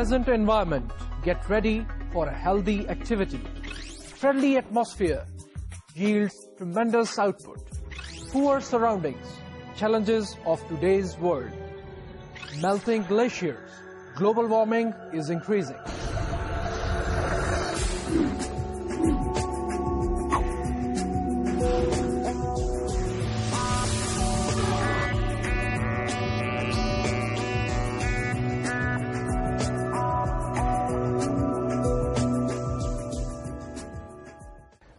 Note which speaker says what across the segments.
Speaker 1: pleasant environment, get ready for a healthy activity. Friendly atmosphere yields tremendous output. Poor surroundings, challenges of today's world. Melting glaciers, global warming is increasing.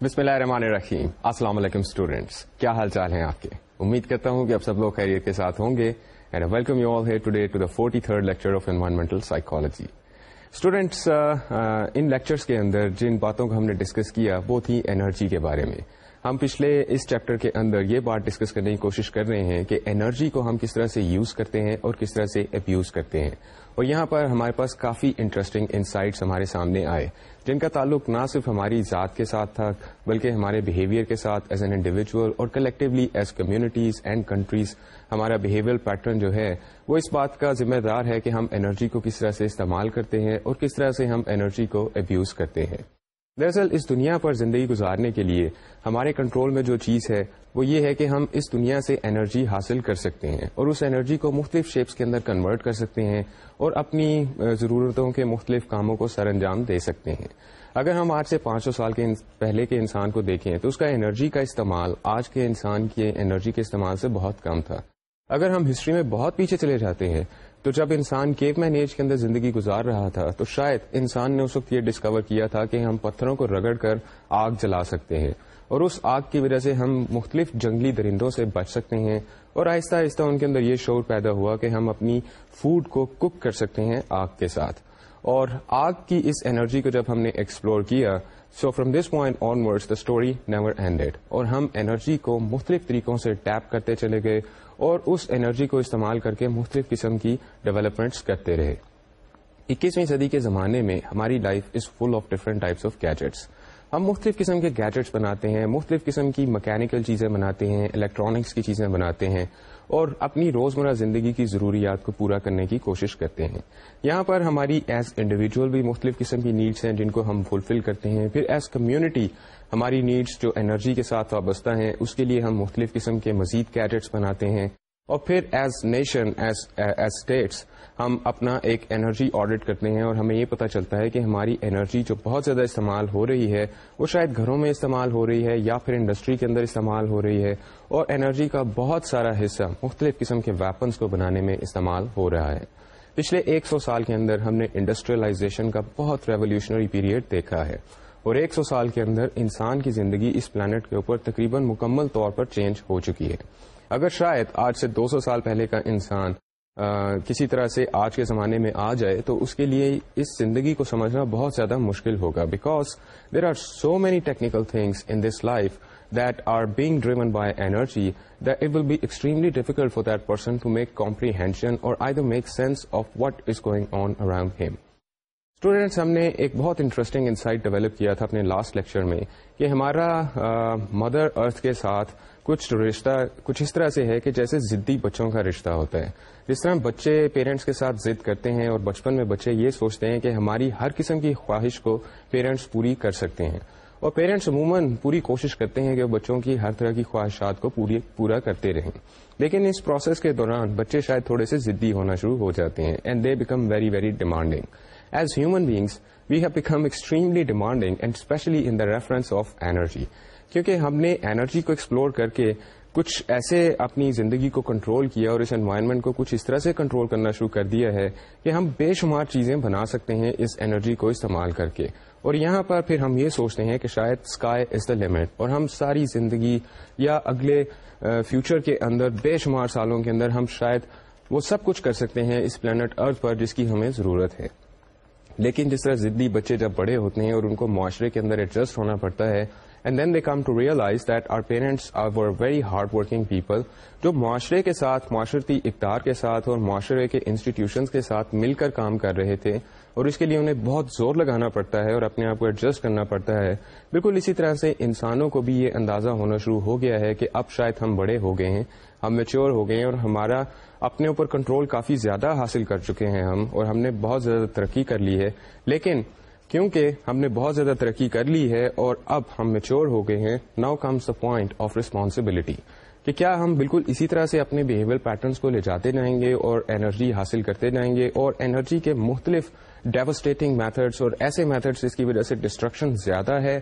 Speaker 2: بسم اللہ الرحمن الرحیم۔ السلام علیکم students کیا حال چال ہیں آپ کے؟ امید کرتا ہوں کہ اب سب لوگ خیریت کے ساتھ ہوں گے۔ And welcome you all here today to the forty third lecture of environmental psychology students in lectures کے اندر جن باتوں کو ہم نے ڈسکس کیا، وہ تھی انرجی کے بارے میں۔ ہم پچھلے اس چیپٹر کے اندر یہ بات ڈسکس کرنے کی کوشش کر رہے ہیں کہ انرجی کو ہم کس طرح سے یوز کرتے ہیں اور کس طرح سے ابیوز کرتے ہیں۔ اور یہاں پر ہمارے پاس کافی انٹرسٹنگ انسائٹس ہمارے سامنے آئے، جن کا تعلق نہ صرف ہماری ذات کے ساتھ تھا، بلکہ ہمارے بہیویئر کے ساتھ ایز این انڈیویجل اور collectively as communities and countries ہمارا بہیویئر پیٹرن جو ہے، وہ اس بات کا ذمہ دار ہے کہ ہم انرجی کو کس طرح سے استعمال کرتے ہیں اور کس طرح سے ہم انرجی کو ابیوز کرتے ہیں۔ دراصل، اس دنیا پر زندگی گزارنے کے لیے ہمارے کنٹرول میں جو چیز ہے، وہ یہ ہے کہ ہم اس دنیا سے انرجی حاصل کر سکتے ہیں اور اس انرجی کو مختلف شیپس کے اندر کنورٹ کر سکتے ہیں اور اپنی ضرورتوں کے مختلف کاموں کو سر انجام دے سکتے ہیں۔ اگر ہم آج سے پانچ سو سال کے پہلے کے انسان کو دیکھیں تو اس کا انرجی کا استعمال آج کے انسان کے انرجی کے استعمال سے بہت کم تھا۔ اگر ہم ہسٹری میں بہت پیچھے چلے جاتے ہیں تو جب انسان کیو مین ایج کے اندر زندگی گزار رہا تھا، تو شاید انسان نے اس وقت یہ ڈسکور کیا تھا کہ ہم پتھروں کو رگڑ کر آگ جلا سکتے ہیں اور اس آگ کی وجہ سے ہم مختلف جنگلی درندوں سے بچ سکتے ہیں اور آہستہ آہستہ ان کے اندر یہ شعور پیدا ہوا کہ ہم اپنی فوڈ کو کک کر سکتے ہیں آگ کے ساتھ۔ اور آگ کی اس انرجی کو جب ہم نے ایکسپلور کیا so from this point onward the story never ended اور ہم انرجی کو مختلف طریقوں سے ٹیپ کرتے چلے گئے اور اس انرجی کو استعمال کر کے مختلف قسم کی ڈیولپمنٹس کرتے رہے۔ اکیسویں صدی کے زمانے میں ہماری life is full of different types of gadgets ہم مختلف قسم کے گیجٹس بناتے ہیں، مختلف قسم کی مکینکل چیزیں بناتے ہیں الیکٹرانکس کی چیزیں بناتے ہیں۔ اور اپنی روزمرہ زندگی کی ضروریات کو پورا کرنے کی کوشش کرتے ہیں۔ یہاں پر ہماری ایز انڈیویجل بھی مختلف قسم کی نیڈس ہیں جن کو ہم فلفل کرتے ہیں۔ پھر ایز کمیونٹی، ہماری نیڈس جو انرجی کے ساتھ وابستہ ہیں، اس کے لیے ہم مختلف قسم کے مزید گیجٹس بناتے ہیں۔ اور پھر ایز نیشن ایز اسٹیٹس ہم اپنا ایک انرجی آڈٹ کرتے ہیں اور ہمیں یہ پتا چلتا ہے کہ ہماری انرجی جو بہت زیادہ استعمال ہو رہی ہے، وہ شاید گھروں میں استعمال ہو رہی ہے یا پھر انڈسٹری کے اندر استعمال ہو رہی ہے اور انرجی کا بہت سارا حصہ مختلف قسم کے ویپنس کو بنانے میں استعمال ہو رہا ہے۔ پچھلے ایک سو سال کے اندر ہم نے انڈسٹریلائزیشن کا بہت ریولیوشنری پیریڈ دیکھا ہے اور ایک سو سال کے اندر انسان کی زندگی اس پلانٹ کے اوپر تقریباً مکمل طور پر چینج ہو چکی ہے۔ اگر شاید آج سے دو سو سال پہلے کا انسان کسی طرح سے آج کے زمانے میں آ جائے تو اس کے لیے اس زندگی کو سمجھنا بہت زیادہ مشکل ہوگا because there are so many technical things in this life that are being driven by energy that it will be extremely difficult for that person to make comprehension اور I do make sense of what is going on around him students, ہم نے ایک بہت interesting insight develop کیا تھا اپنے last lecture میں کہ ہمارا مدر ارتھ کے ساتھ کچھ رشتہ، کچھ اس طرح سے ہے کہ جیسے ضدی بچوں کا رشتہ ہوتا ہے۔ جس طرح بچے پیرنٹس کے ساتھ ضد کرتے ہیں اور بچپن میں بچے یہ سوچتے ہیں کہ ہماری ہر قسم کی خواہش کو پیرنٹس پوری کر سکتے ہیں۔ اور پیرنٹس عموماً پوری کوشش کرتے ہیں کہ وہ بچوں کی ہر طرح کی خواہشات کو پوری، پورا کرتے رہیں۔ لیکن اس پروسیس کے دوران بچے شاید تھوڑے سے ضدی ہونا شروع ہو جاتے ہیں and they become very very demanding as human beings we have become extremely demanding and especially in the reference of energy کیونکہ ہم نے انرجی کو ایکسپلور کر کے کچھ ایسے اپنی زندگی کو کنٹرول کیا اور اس انوائرمنٹ کو کچھ اس طرح سے کنٹرول کرنا شروع کر دیا ہے کہ ہم بے شمار چیزیں بنا سکتے ہیں اس انرجی کو استعمال کر کے اور یہاں پر پھر ہم یہ سوچتے ہیں کہ شاید اسکائی از دا لمٹ اور ہم ساری زندگی یا اگلے فیوچر کے اندر بے شمار سالوں کے اندر ہم شاید وہ سب کچھ کر سکتے ہیں اس پلانٹ ارتھ پر جس کی ہمیں ضرورت ہے لیکن جس طرح ضدی بچے جب بڑے ہوتے ہیں اور ان کو معاشرے کے اندر ایڈجسٹ ہونا پڑتا ہے and then they come to realise that our parents are were very hard working people جو معاشرے کے ساتھ، معاشرتی اقدار کے ساتھ اور معاشرے کے انسٹیٹیوشنس کے ساتھ مل کر کام کر رہے تھے، اور اس کے لیے انہیں بہت زور لگانا پڑتا ہے اور اپنے آپ کو ایڈجسٹ کرنا پڑتا ہے۔ بالکل اسی طرح سے انسانوں کو بھی یہ اندازہ ہونا شروع ہو گیا ہے کہ اب شاید ہم بڑے ہو گئے ہیں، ہم میچور ہو گئے ہیں اور ہمارا اپنے اوپر کنٹرول کافی زیادہ حاصل کر چکے ہیں ہم اور ہم نے بہت زیادہ ترقی کر لی ہے۔ لیکن کیونکہ ہم نے بہت زیادہ ترقی کر لی ہے اور اب ہم میچور ہو گئے ہیں now comes the point of responsibility کہ کیا ہم بالکل اسی طرح سے اپنے بہیویئر پیٹرنس کو لے جاتے جائیں گے اور انرجی حاصل کرتے جائیں گے اور انرجی کے مختلف ڈیوسٹیٹنگ میتھڈس اور ایسے میتھڈس جس کی وجہ سے ڈسٹرکشن زیادہ ہے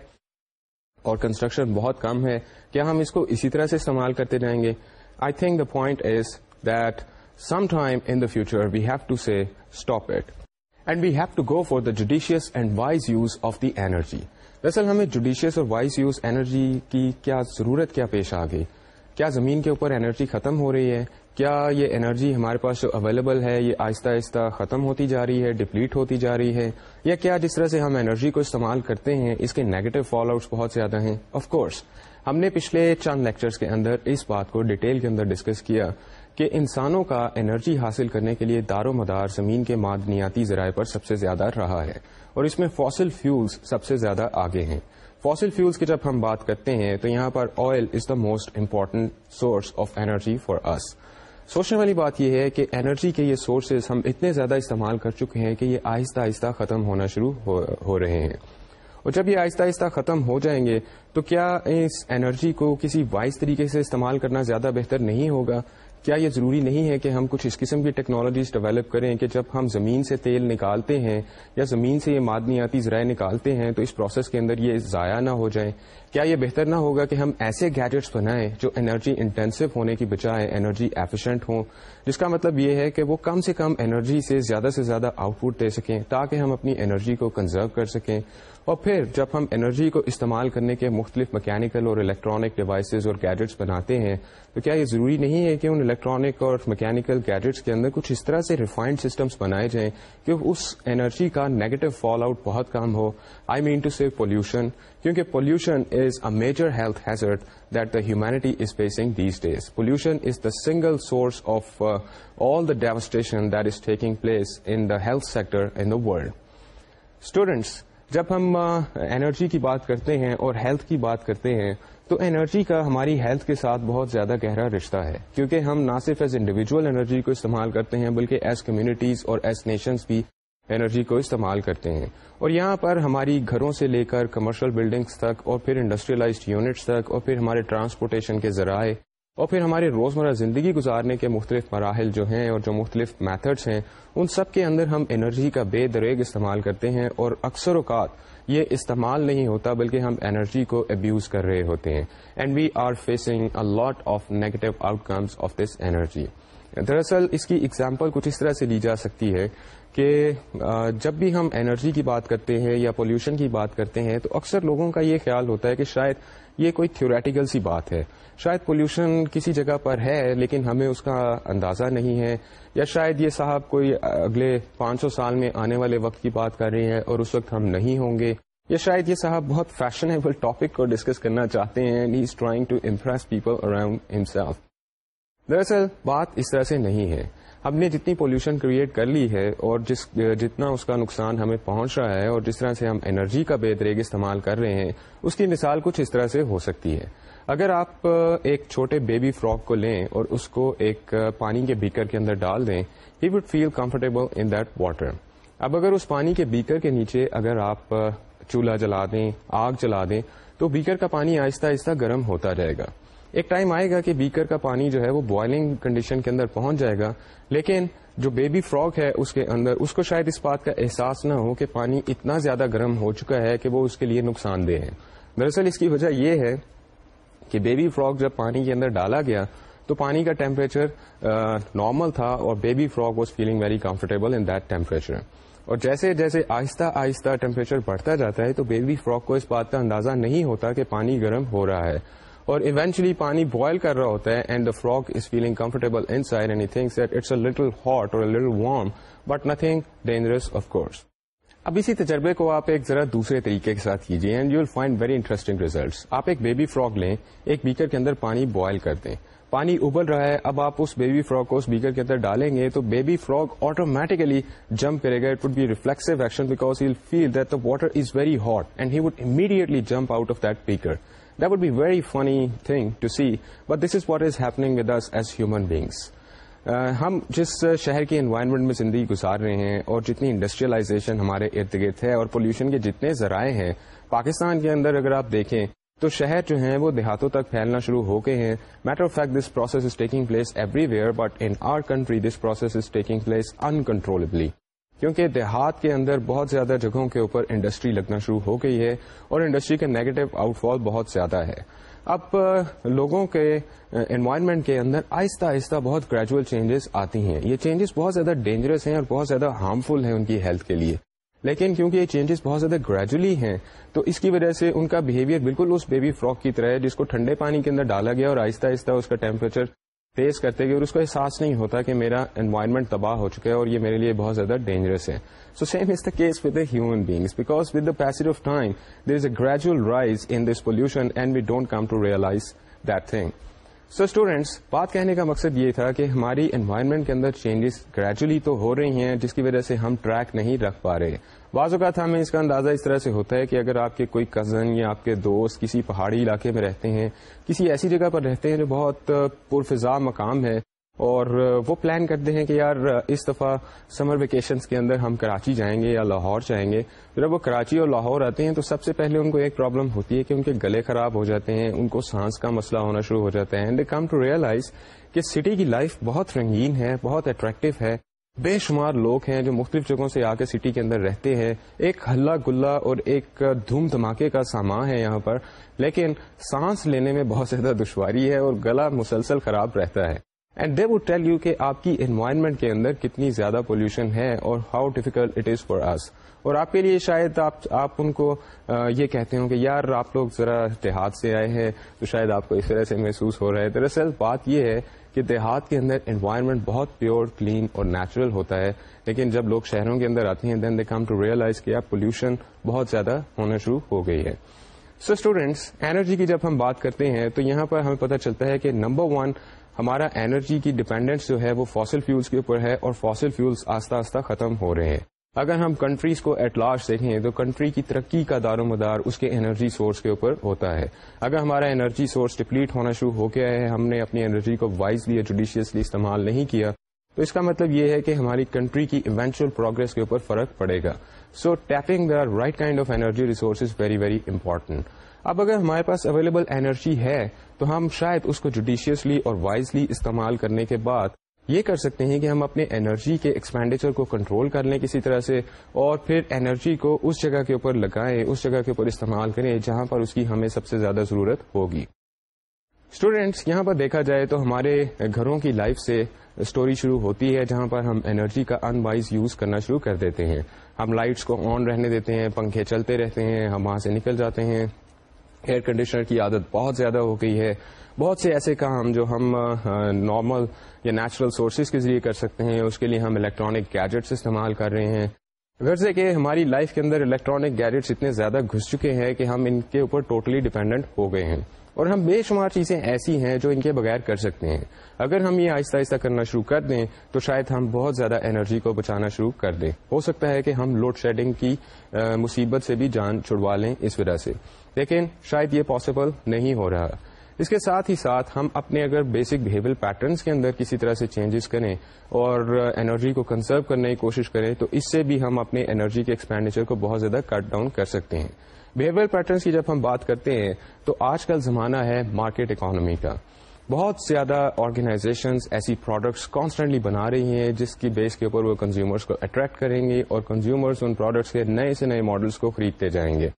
Speaker 2: اور کنسٹرکشن بہت کم ہے۔ کیا ہم اس کو اسی طرح سے استعمال کرتے جائیں گے؟ I think the point is that some time in the future we have to see stop it and we have to go for the judicious and wise use of the energy دراصل ہمیں judicious اور wise use energy کی کیا ضرورت کیا پیش آ گئی کیا زمین کے اوپر انرجی ختم ہو رہی ہے؟ کیا یہ انرجی ہمارے پاس جو اویلیبل ہے، یہ آہستہ آہستہ ختم ہوتی جا رہی ہے ڈپلیٹ ہوتی جا رہی ہے؟ یا کیا جس طرح سے ہم انرجی کو استعمال کرتے ہیں، اس کے نیگیٹو فال آؤٹس بہت زیادہ ہیں؟ آف کورس ہم نے پچھلے چند لیکچرز کے اندر اس بات کو ڈیٹیل کے اندر ڈسکس کیا۔ کہ انسانوں کا انرجی حاصل کرنے کے لیے دار و مدار زمین کے معدنیاتی ذرائع پر سب سے زیادہ رہا ہے اور اس میں فاسل فیولز سب سے زیادہ آگے ہیں۔ فاسل فیولز کی جب ہم بات کرتے ہیں تو یہاں پر oil is the most important source of energy for us. سوچنے والی بات یہ ہے کہ انرجی کے یہ سورسز ہم اتنے زیادہ استعمال کر چکے ہیں کہ یہ آہستہ آہستہ ختم ہونا شروع ہو رہے ہیں۔ اور جب یہ آہستہ آہستہ ختم ہو جائیں گے تو کیا اس انرجی کو کسی وائز طریقے سے استعمال کرنا زیادہ بہتر نہیں ہوگا؟ کیا یہ ضروری نہیں ہے کہ ہم کچھ اس قسم کی ٹیکنالوجیز ڈیولپ کریں کہ جب ہم زمین سے تیل نکالتے ہیں یا زمین سے یہ معدنیاتی ذرائع نکالتے ہیں تو اس پروسیس کے اندر یہ ضائع نہ ہو جائیں۔ کیا یہ بہتر نہ ہوگا کہ ہم ایسے گیجٹس بنائیں جو انرجی انٹینسو ہونے کی بجائے انرجی ایفیشینٹ ہوں؟ جس کا مطلب یہ ہے کہ وہ کم سے کم انرجی سے زیادہ سے زیادہ آؤٹ پٹ دے سکیں تاکہ ہم اپنی انرجی کو کنزرو کر سکیں۔ اور پھر جب ہم انرجی کو استعمال کرنے کے مختلف مکینکل اور الیکٹرانک ڈیوائسز اور گیجٹس بناتے ہیں، تو کیا یہ ضروری نہیں ہے کہ ان الیکٹرانک اور مکینکل گیجٹس کے اندر کچھ اس طرح سے ریفائنڈ سسٹمس بنائے جائیں کہ اس انرجی کا نیگیٹو فال آؤٹ بہت کم ہو؟ I mean to save pollution کیونکہ pollution is a major health hazard that the humanity is facing these days pollution is the single source of all the devastation that is taking place in the health sector in the world students جب ہم energy کی بات کرتے ہیں اور health کی بات کرتے ہیں، تو انرجی کا ہماری ہیلتھ کے ساتھ بہت زیادہ گہرا رشتہ ہے۔ کیونکہ ہم نہ صرف ایز انڈیویجل انرجی کو استعمال کرتے ہیں، بلکہ ایز کمیونٹیز اور ایز نیشنز بھی انرجی کو استعمال کرتے ہیں۔ اور یہاں پر ہماری گھروں سے لے کر کمرشل بلڈنگس تک اور پھر انڈسٹریلائزڈ یونٹس تک اور پھر ہمارے ٹرانسپورٹیشن کے ذرائع اور پھر ہمارے روزمرہ زندگی گزارنے کے مختلف مراحل جو ہیں اور جو مختلف میتھڈس ہیں، ان سب کے اندر ہم انرجی کا بے دریگ استعمال کرتے ہیں اور اکثر اوقات یہ استعمال نہیں ہوتا بلکہ ہم انرجی کو ابیوز کر رہے ہوتے ہیں۔ And we are facing a lot of negative outcomes of this energy دراصل اس کی اگزامپل کچھ اس طرح سے لی جا سکتی ہے کہ جب بھی ہم انرجی کی بات کرتے ہیں یا پولوشن کی بات کرتے ہیں تو اکثر لوگوں کا یہ خیال ہوتا ہے کہ شاید یہ کوئی تھیوریٹیکل سی بات ہے۔ شاید پولوشن کسی جگہ پر ہے، لیکن ہمیں اس کا اندازہ نہیں ہے۔ یا شاید یہ صاحب کوئی اگلے پانچ سو سال میں آنے والے وقت کی بات کر رہے ہیں اور اس وقت ہم نہیں ہوں گے۔ یا شاید یہ صاحب بہت فیشنیبل ٹاپک کو ڈسکس کرنا چاہتے ہیں۔ He is trying to impress people around himself دراصل بات اس طرح سے نہیں ہے۔ ہم نے جتنی پولوشن کریٹ کر لی ہے اور جس، جتنا اس کا نقصان ہمیں پہنچ رہا ہے اور جس طرح سے ہم انرجی کا بے دریگ استعمال کر رہے ہیں، اس کی مثال کچھ اس طرح سے ہو سکتی ہے۔ اگر آپ ایک چھوٹے بیبی فراک کو لیں اور اس کو ایک پانی کے بیکر کے اندر ڈال دیں he would feel comfortable in that water اب اگر اس پانی کے بیکر کے نیچے اگر آپ چولہا جلا دیں، آگ جلا دیں، تو بیکر کا پانی آہستہ آہستہ گرم ہوتا جائے گا۔ ایک ٹائم آئے گا کہ بیکر کا پانی جو ہے وہ بوائلنگ کنڈیشن کے اندر پہنچ جائے گا، لیکن جو بیبی فراک ہے اس کے اندر، اس کو شاید اس بات کا احساس نہ ہو کہ پانی اتنا زیادہ گرم ہو چکا ہے کہ وہ اس کے لیے نقصان دہ ہے۔ دراصل اس کی وجہ یہ ہے کہ بیبی فراک جب پانی کے اندر ڈالا گیا تو پانی کا ٹیمپریچر نارمل تھا اور baby frog was feeling very comfortable in that temperature اور جیسے جیسے آہستہ آہستہ ٹیمپریچر بڑھتا جاتا ہے تو بیبی فراک کو اس بات کا اندازہ نہیں ہوتا کہ پانی گرم ہو رہا ہے۔ اور ایونچلی پانی بوائل کر رہا ہوتا ہے and the frog is feeling comfortable inside and thinks that it's a little hot اور little warm but nothing dangerous of course اب اسی تجربے کو آپ ایک ذرا دوسرے طریقے کے ساتھ کیجیے and you will find very interesting results آپ ایک بیبی فراگ لیں، ایک بیکر کے اندر پانی بوائل کر دیں۔ پانی ابل رہا ہے، اب آپ اس بیبی فراگ کو اس بیکر کے اندر ڈالیں گے تو بیبی فراگ آٹومیٹیکلی جمپ کرے گا۔ It would be reflexive action because he'll feel that the water is very hot and he would immediately jump out of that beaker that would be very funny thing to see but this is what is happening with us as human beings ہم جس uh, شہر کے environment میں زندگی گزار رہے ہیں اور جتنی انڈسٹریلائزیشن ہمارے ارد گرد ہے اور پولوشن کے جتنے ذرائع ہیں، پاکستان کے اندر اگر آپ دیکھیں تو شہر جو ہیں وہ دیہاتوں تک پھیلنا شروع ہو گئے ہیں۔ Matter of fact this process is taking place everywhere but in our country this process is taking place uncontrollably کیونکہ دیہات کے اندر بہت زیادہ جگہوں کے اوپر انڈسٹری لگنا شروع ہو گئی ہے اور انڈسٹری کا نیگیٹو آؤٹ فال بہت زیادہ ہے۔ اب لوگوں کے انوائرمنٹ کے اندر آہستہ آہستہ بہت گریجویل چینجز آتی ہیں۔ یہ چینجز بہت زیادہ ڈینجرس ہیں اور بہت زیادہ ہارمفل ہیں ان کی ہیلتھ کے لیے۔ لیکن کیونکہ یہ چینجز بہت زیادہ گریجولی ہیں، تو اس کی وجہ سے ان کا بہیویئر بالکل اس بیبی فراک کی طرح ہے جس کو ٹھنڈے پانی کے اندر ڈالا گیا اور آہستہ آہستہ اس کا ٹیمپریچر فیس کرتے گئے اور اس کو احساس نہیں ہوتا کہ میرا انوائرمنٹ تباہ ہو چکا ہے اور یہ میرے لیے بہت زیادہ ڈینجرس ہے۔ So same is the case with the human beings because with the pace of time there is a gradual rise in this pollution and we don't come to realise that thing so students بات کہنے کا مقصد یہ تھا کہ ہماری environment کے اندر چینجز گریجولی تو ہو رہی ہیں جس کی وجہ سے ہم ٹریک نہیں رکھ پا رہے بعض اوقات ہمیں اس کا اندازہ اس طرح سے ہوتا ہے کہ اگر آپ کے کوئی کزن یا آپ کے دوست کسی پہاڑی علاقے میں رہتے ہیں، کسی ایسی جگہ پر رہتے ہیں جو بہت پرفضا مقام ہے اور وہ پلان کرتے ہیں کہ یار اس دفعہ سمر ویکیشنز کے اندر ہم کراچی جائیں گے یا لاہور جائیں گے۔ جب وہ کراچی اور لاہور آتے ہیں تو سب سے پہلے ان کو ایک پرابلم ہوتی ہے کہ ان کے گلے خراب ہو جاتے ہیں، ان کو سانس کا مسئلہ ہونا شروع ہو جاتا ہے۔ And they come to realise کہ سٹی کی لائف بہت رنگین ہے، بہت اٹریکٹو ہے۔ بے شمار لوگ ہیں جو مختلف جگہوں سے آ کے سٹی کے اندر رہتے ہیں۔ ایک ہلا گلا اور ایک دھوم دھماکے کا سامان ہے یہاں پر، لیکن سانس لینے میں بہت زیادہ دشواری ہے اور گلا مسلسل خراب رہتا ہے۔ And they would tell you کہ آپ کی انوائرمنٹ کے اندر کتنی زیادہ پولوشن ہے اور how difficult it is for us اور آپ کے لیے شاید آپ ان کو یہ کہتے ہوں کہ یار آپ لوگ ذرا دیہات سے آئے ہیں تو شاید آپ کو اس طرح سے محسوس ہو رہا ہے۔ دراصل بات یہ ہے کہ دیہات کے اندر انوائرمنٹ بہت پیور کلین اور نیچرل ہوتا ہے، لیکن جب لوگ شہروں کے اندر آتے ہیں then they come to realise کیا پولوشن بہت زیادہ ہونا شروع ہو گئی ہے۔ سو اسٹوڈینٹس انرجی کی جب ہم بات کرتے ہیں، تو یہاں پر ہمیں پتہ چلتا ہے کہ نمبر ون ہمارا انرجی کی ڈپینڈنس جو ہے، وہ فاسل فیولس کے اوپر ہے اور فاسل فیولس آستہ آستہ ختم ہو رہے ہیں۔ اگر ہم کنٹریز کو ایٹ لاسٹ دیکھیں تو کنٹری کی ترقی کا دار و مدار اس کے انرجی سورس کے اوپر ہوتا ہے۔ اگر ہمارا انرجی سورس ڈپلیٹ ہونا شروع ہو گیا ہے، ہم نے اپنی انرجی کو وائزلی یا جوڈیشیسلی استعمال نہیں کیا، تو اس کا مطلب یہ ہے کہ ہماری کنٹری کی ایونچل پروگرس کے اوپر فرق پڑے گا۔ So tapping the right kind of energy resources very very important اب اگر ہمارے پاس اویلیبل انرجی ہے، تو ہم شاید اس کو جوڈیشیسلی اور وائزلی استعمال کرنے کے بعد یہ کر سکتے ہیں کہ ہم اپنے انرجی کے ایکسپینڈیچر کو کنٹرول کر لیں کسی طرح سے اور پھر انرجی کو اس جگہ کے اوپر لگائیں، اس جگہ کے اوپر استعمال کریں جہاں پر اس کی ہمیں سب سے زیادہ ضرورت ہوگی۔ اسٹوڈینٹس یہاں پر دیکھا جائے تو ہمارے گھروں کی لائف سے اسٹوری شروع ہوتی ہے جہاں پر ہم انرجی کا ان وائز یوز کرنا شروع کر دیتے ہیں۔ ہم لائٹس کو آن رہنے دیتے ہیں، پنکھے چلتے رہتے ہیں، ہم وہاں سے نکل جاتے ہیں۔ ایئر کنڈیشنر کی عادت بہت زیادہ ہو گئی ہے۔ بہت سے ایسے کام جو ہم نارمل یا نیچرل سورسز کے ذریعے کر سکتے ہیں، اس کے لیے ہم الیکٹرانک گیجٹس استعمال کر رہے ہیں۔ غرض کہ ہماری لائف کے اندر الیکٹرانک گیجٹس اتنے زیادہ گھس چکے ہیں کہ ہم ان کے اوپر ٹوٹلی ڈیپینڈنٹ ہو گئے ہیں۔ اور ہم بے شمار چیزیں ایسی ہیں جو ان کے بغیر کر سکتے ہیں۔ اگر ہم یہ آہستہ آہستہ کرنا شروع کر دیں، تو شاید ہم بہت زیادہ انرجی کو بچانا شروع کر دیں۔ ہو سکتا ہے کہ ہم لوڈ شیڈنگ کی مصیبت سے بھی جان چھڑوا لیں اس وجہ سے۔ لیکن شاید یہ پاسبل نہیں ہو رہا۔ اس کے ساتھ ہی ساتھ ہم اپنے اگر بیسک بہیویئر پیٹرنس کے اندر کسی طرح سے چینجز کریں اور uh, انرجی کو کنزرو کرنے کی کوشش کریں، تو اس سے بھی ہم اپنے انرجی کے ایکسپینڈیچر کو بہت زیادہ کٹ ڈاؤن کر سکتے ہیں۔ بہیویئر پیٹرنس کی جب ہم بات کرتے ہیں، تو آج کل زمانہ ہے مارکیٹ اکانومی کا۔ بہت زیادہ آرگنائزیشنز ایسی پروڈکٹس کانسٹنٹلی بنا رہی ہیں، جس کی بیس کے اوپر وہ کنزیومرس کو اٹریکٹ کریں گے اور کنزیومرز ان پروڈکٹس کے نئے سے نئے ماڈلس کو خریدتے جائیں گے۔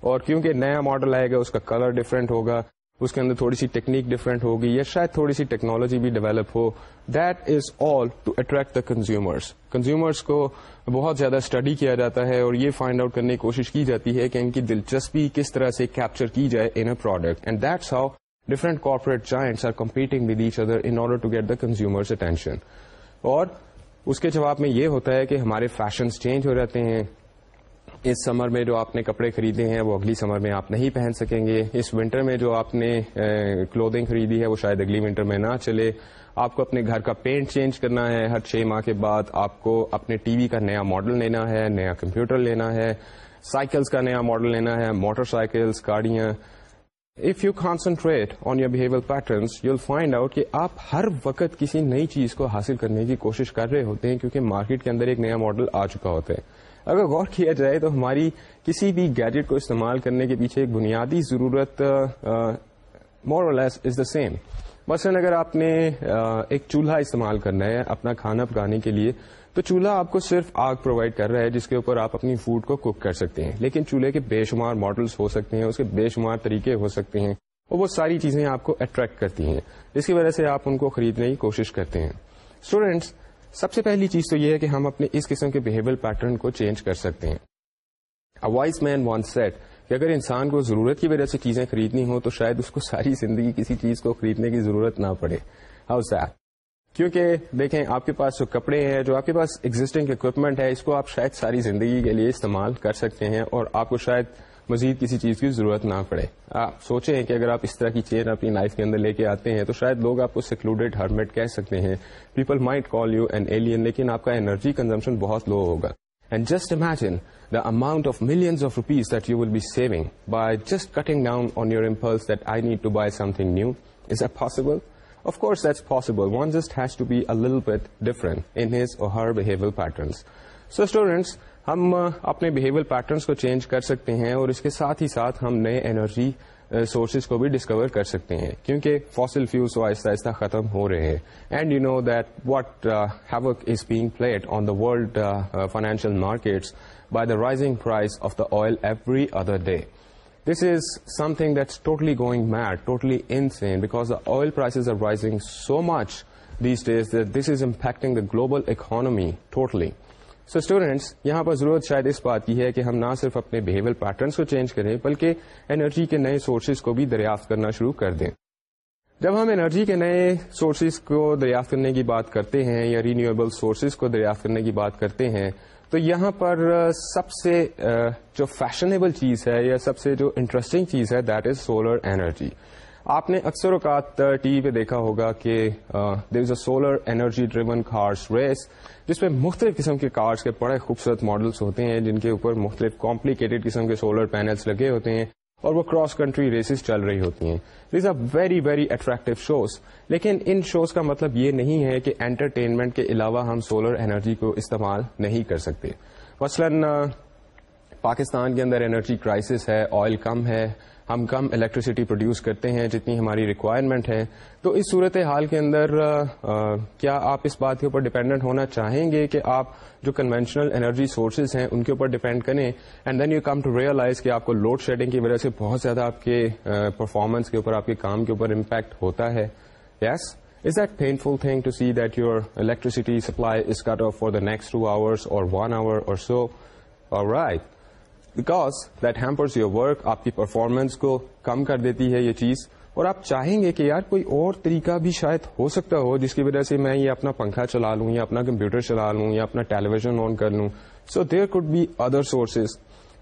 Speaker 2: اور کیونکہ نیا ماڈل آئے گا، اس کا کلر ڈفرینٹ ہوگا اس کے اندر تھوڑی سی ٹیکنیک ڈفرینٹ ہوگی یا شاید تھوڑی سی ٹیکنالوجی بھی develop who. That is all to attract the consumers consumers کو بہت زیادہ اسٹڈی کیا جاتا ہے اور یہ فائنڈ آؤٹ کرنے کی کوشش کی جاتی ہے کہ ان کی دلچسپی کس طرح سے کیپچر کی جائے in a product and that's how different corporate giants are competing with each other in order to get the consumers attention اور اس کے جواب میں یہ ہوتا ہے کہ ہمارے فیشنس چینج ہو جاتے ہیں. اس سمر میں جو آپ نے کپڑے خریدے ہیں، وہ اگلی سمر میں آپ نہیں پہن سکیں گے۔ اس ونٹر میں جو آپ نے کلودنگ خریدی ہے، وہ شاید اگلی ونٹر میں نہ چلے۔ آپ کو اپنے گھر کا پینٹ چینج کرنا ہے، ہر چھ ماہ کے بعد آپ کو اپنے ٹی وی کا نیا ماڈل لینا ہے، نیا کمپیوٹر لینا ہے سائیکلز کا نیا ماڈل لینا ہے موٹر سائیکلس گاڑیاں۔ If you concentrate on your behaviour patterns you will find out کہ آپ ہر وقت کسی نئی چیز کو حاصل کرنے کی کوشش کر رہے ہوتے ہیں، کیونکہ مارکیٹ کے اندر ایک نیا ماڈل آ چکا ہوتا ہے۔ اگر غور کیا جائے تو ہماری کسی بھی گیجٹ کو استعمال کرنے کے پیچھے ایک بنیادی ضرورت لیس از دا سیم مثلاً اگر آپ نے ایک چولہا استعمال کرنا ہے اپنا کھانا پکانے کے لیے، تو چولہا آپ کو صرف آگ پرووائڈ کر رہا ہے، جس کے اوپر آپ اپنی فوڈ کو کوک کر سکتے ہیں۔ لیکن چولہے کے بے شمار ماڈلس ہو سکتے ہیں، اس کے بے شمار طریقے ہو سکتے ہیں، اور وہ ساری چیزیں آپ کو اٹریکٹ کرتی ہیں، جس کی وجہ سے آپ ان کو خریدنے کی کوشش کرتے ہیں۔ اسٹوڈینٹس سب سے پہلی چیز تو یہ ہے کہ ہم اپنے اس قسم کے بہیویئر پیٹرن کو چینج کر سکتے ہیں۔ وائس مین وان سیٹ کہ اگر انسان کو ضرورت کی وجہ سے چیزیں خریدنی ہو تو شاید اس کو ساری زندگی کسی چیز کو خریدنے کی ضرورت نہ پڑے۔ ہاؤ سیٹ کیونکہ دیکھیں، آپ کے پاس جو کپڑے ہیں، جو آپ کے پاس ایگزٹنگ اکوپمنٹ ہے، اس کو آپ شاید ساری زندگی کے لیے استعمال کر سکتے ہیں اور آپ کو شاید مزید کسی چیز کی ضرورت نہ پڑے۔ آپ سوچیں کہ اگر آپ اس طرح کی چین اپنی لائف کے اندر لے کے آتے ہیں تو شاید لوگ آپ کو سیکلوڈیڈ ہرمیٹ کہہ سکتے ہیں۔ People might call you and alien لیکن آپ کا انرجی کنزمپشن بہت لو ہوگا۔ And just imagine the amount of millions of rupees that you will be saving by just cutting down on your impulse that I need to buy something new is it possible Of course, that's possible. One just has to be a little bit different in his or her behavioral patterns. So students, ہم اپنے behaviour patterns کو change کر سکتے ہیں اور اس کے ساتھ ہی ساتھ ہم نئے انرجی سورسز uh, کو بھی ڈسکور کر سکتے ہیں۔ کیونکہ فاسل فیوز آہستہ آہستہ ختم ہو رہے ہیں۔ And you know that what havoc is being played on the world financial markets by the rising price of the oil every other day This is something that's totally going mad, totally insane, because the oil prices are rising so much these days that this is impacting the global economy totally. So students یہاں پر ضرورت شاید اس بات کی ہے کہ ہم نہ صرف اپنے بہیویئر پیٹرنس کو چینج کریں بلکہ انرجی کے نئے سورسز کو بھی دریافت کرنا شروع کر دیں جب ہم انرجی کے نئے سورسز کو دریافت کرنے کی بات کرتے ہیں یا رینیویبل سورسز کو دریافت کرنے کی بات کرتے ہیں تو یہاں پر سب سے جو فیشنیبل چیز ہے یا سب سے جو انٹرسٹنگ چیز ہے دیٹ از سولر انرجی آپ نے اکثر اوقات ٹی وی پہ دیکھا ہوگا کہ there is a solar energy driven cars race جس میں مختلف قسم کے کارس کے بڑے خوبصورت ماڈلس ہوتے ہیں، جن کے اوپر مختلف کمپلیکیٹڈ قسم کے سولر پینلس لگے ہوتے ہیں اور وہ کراس کنٹری ریسز چل رہی ہوتی ہیں. These are very very attractive shows لیکن ان شوز کا مطلب یہ نہیں ہے کہ انٹرٹینمنٹ کے علاوہ ہم سولر انرجی کو استعمال نہیں کر سکتے. مثلاً پاکستان کے اندر انرجی کرائسس ہے آئل کم ہے ہم کم الیکٹریسٹی پروڈیوس کرتے ہیں، جتنی ہماری ریکوائرمنٹ ہے۔ تو اس صورت حال کے اندر کیا آپ اس بات کے اوپر ڈپینڈنٹ ہونا چاہیں گے کہ آپ جو کنوینشنل انرجی سورسز ہیں، ان کے اوپر ڈپینڈ کریں؟ And then you come to realise کہ آپ کو لوڈ شیڈنگ کی وجہ سے بہت زیادہ آپ کے پرفارمنس کے اوپر، آپ کے کام کے اوپر امپیکٹ ہوتا ہے۔ Yes is that painful thing to see that your electricity supply is cut off for the next two hours or one hour or so right because that hampers your work آپ کی performance کو کم کر دیتی ہے یہ چیز. اور آپ چاہیں گے کہ یار کوئی اور طریقہ بھی شاید ہو سکتا ہو جس کی وجہ سے میں یہ اپنا پنکھا چلا لوں یا اپنا کمپیوٹر چلا لوں یا اپنا ٹیلی ویژن آن کر لوں. So there could be other sources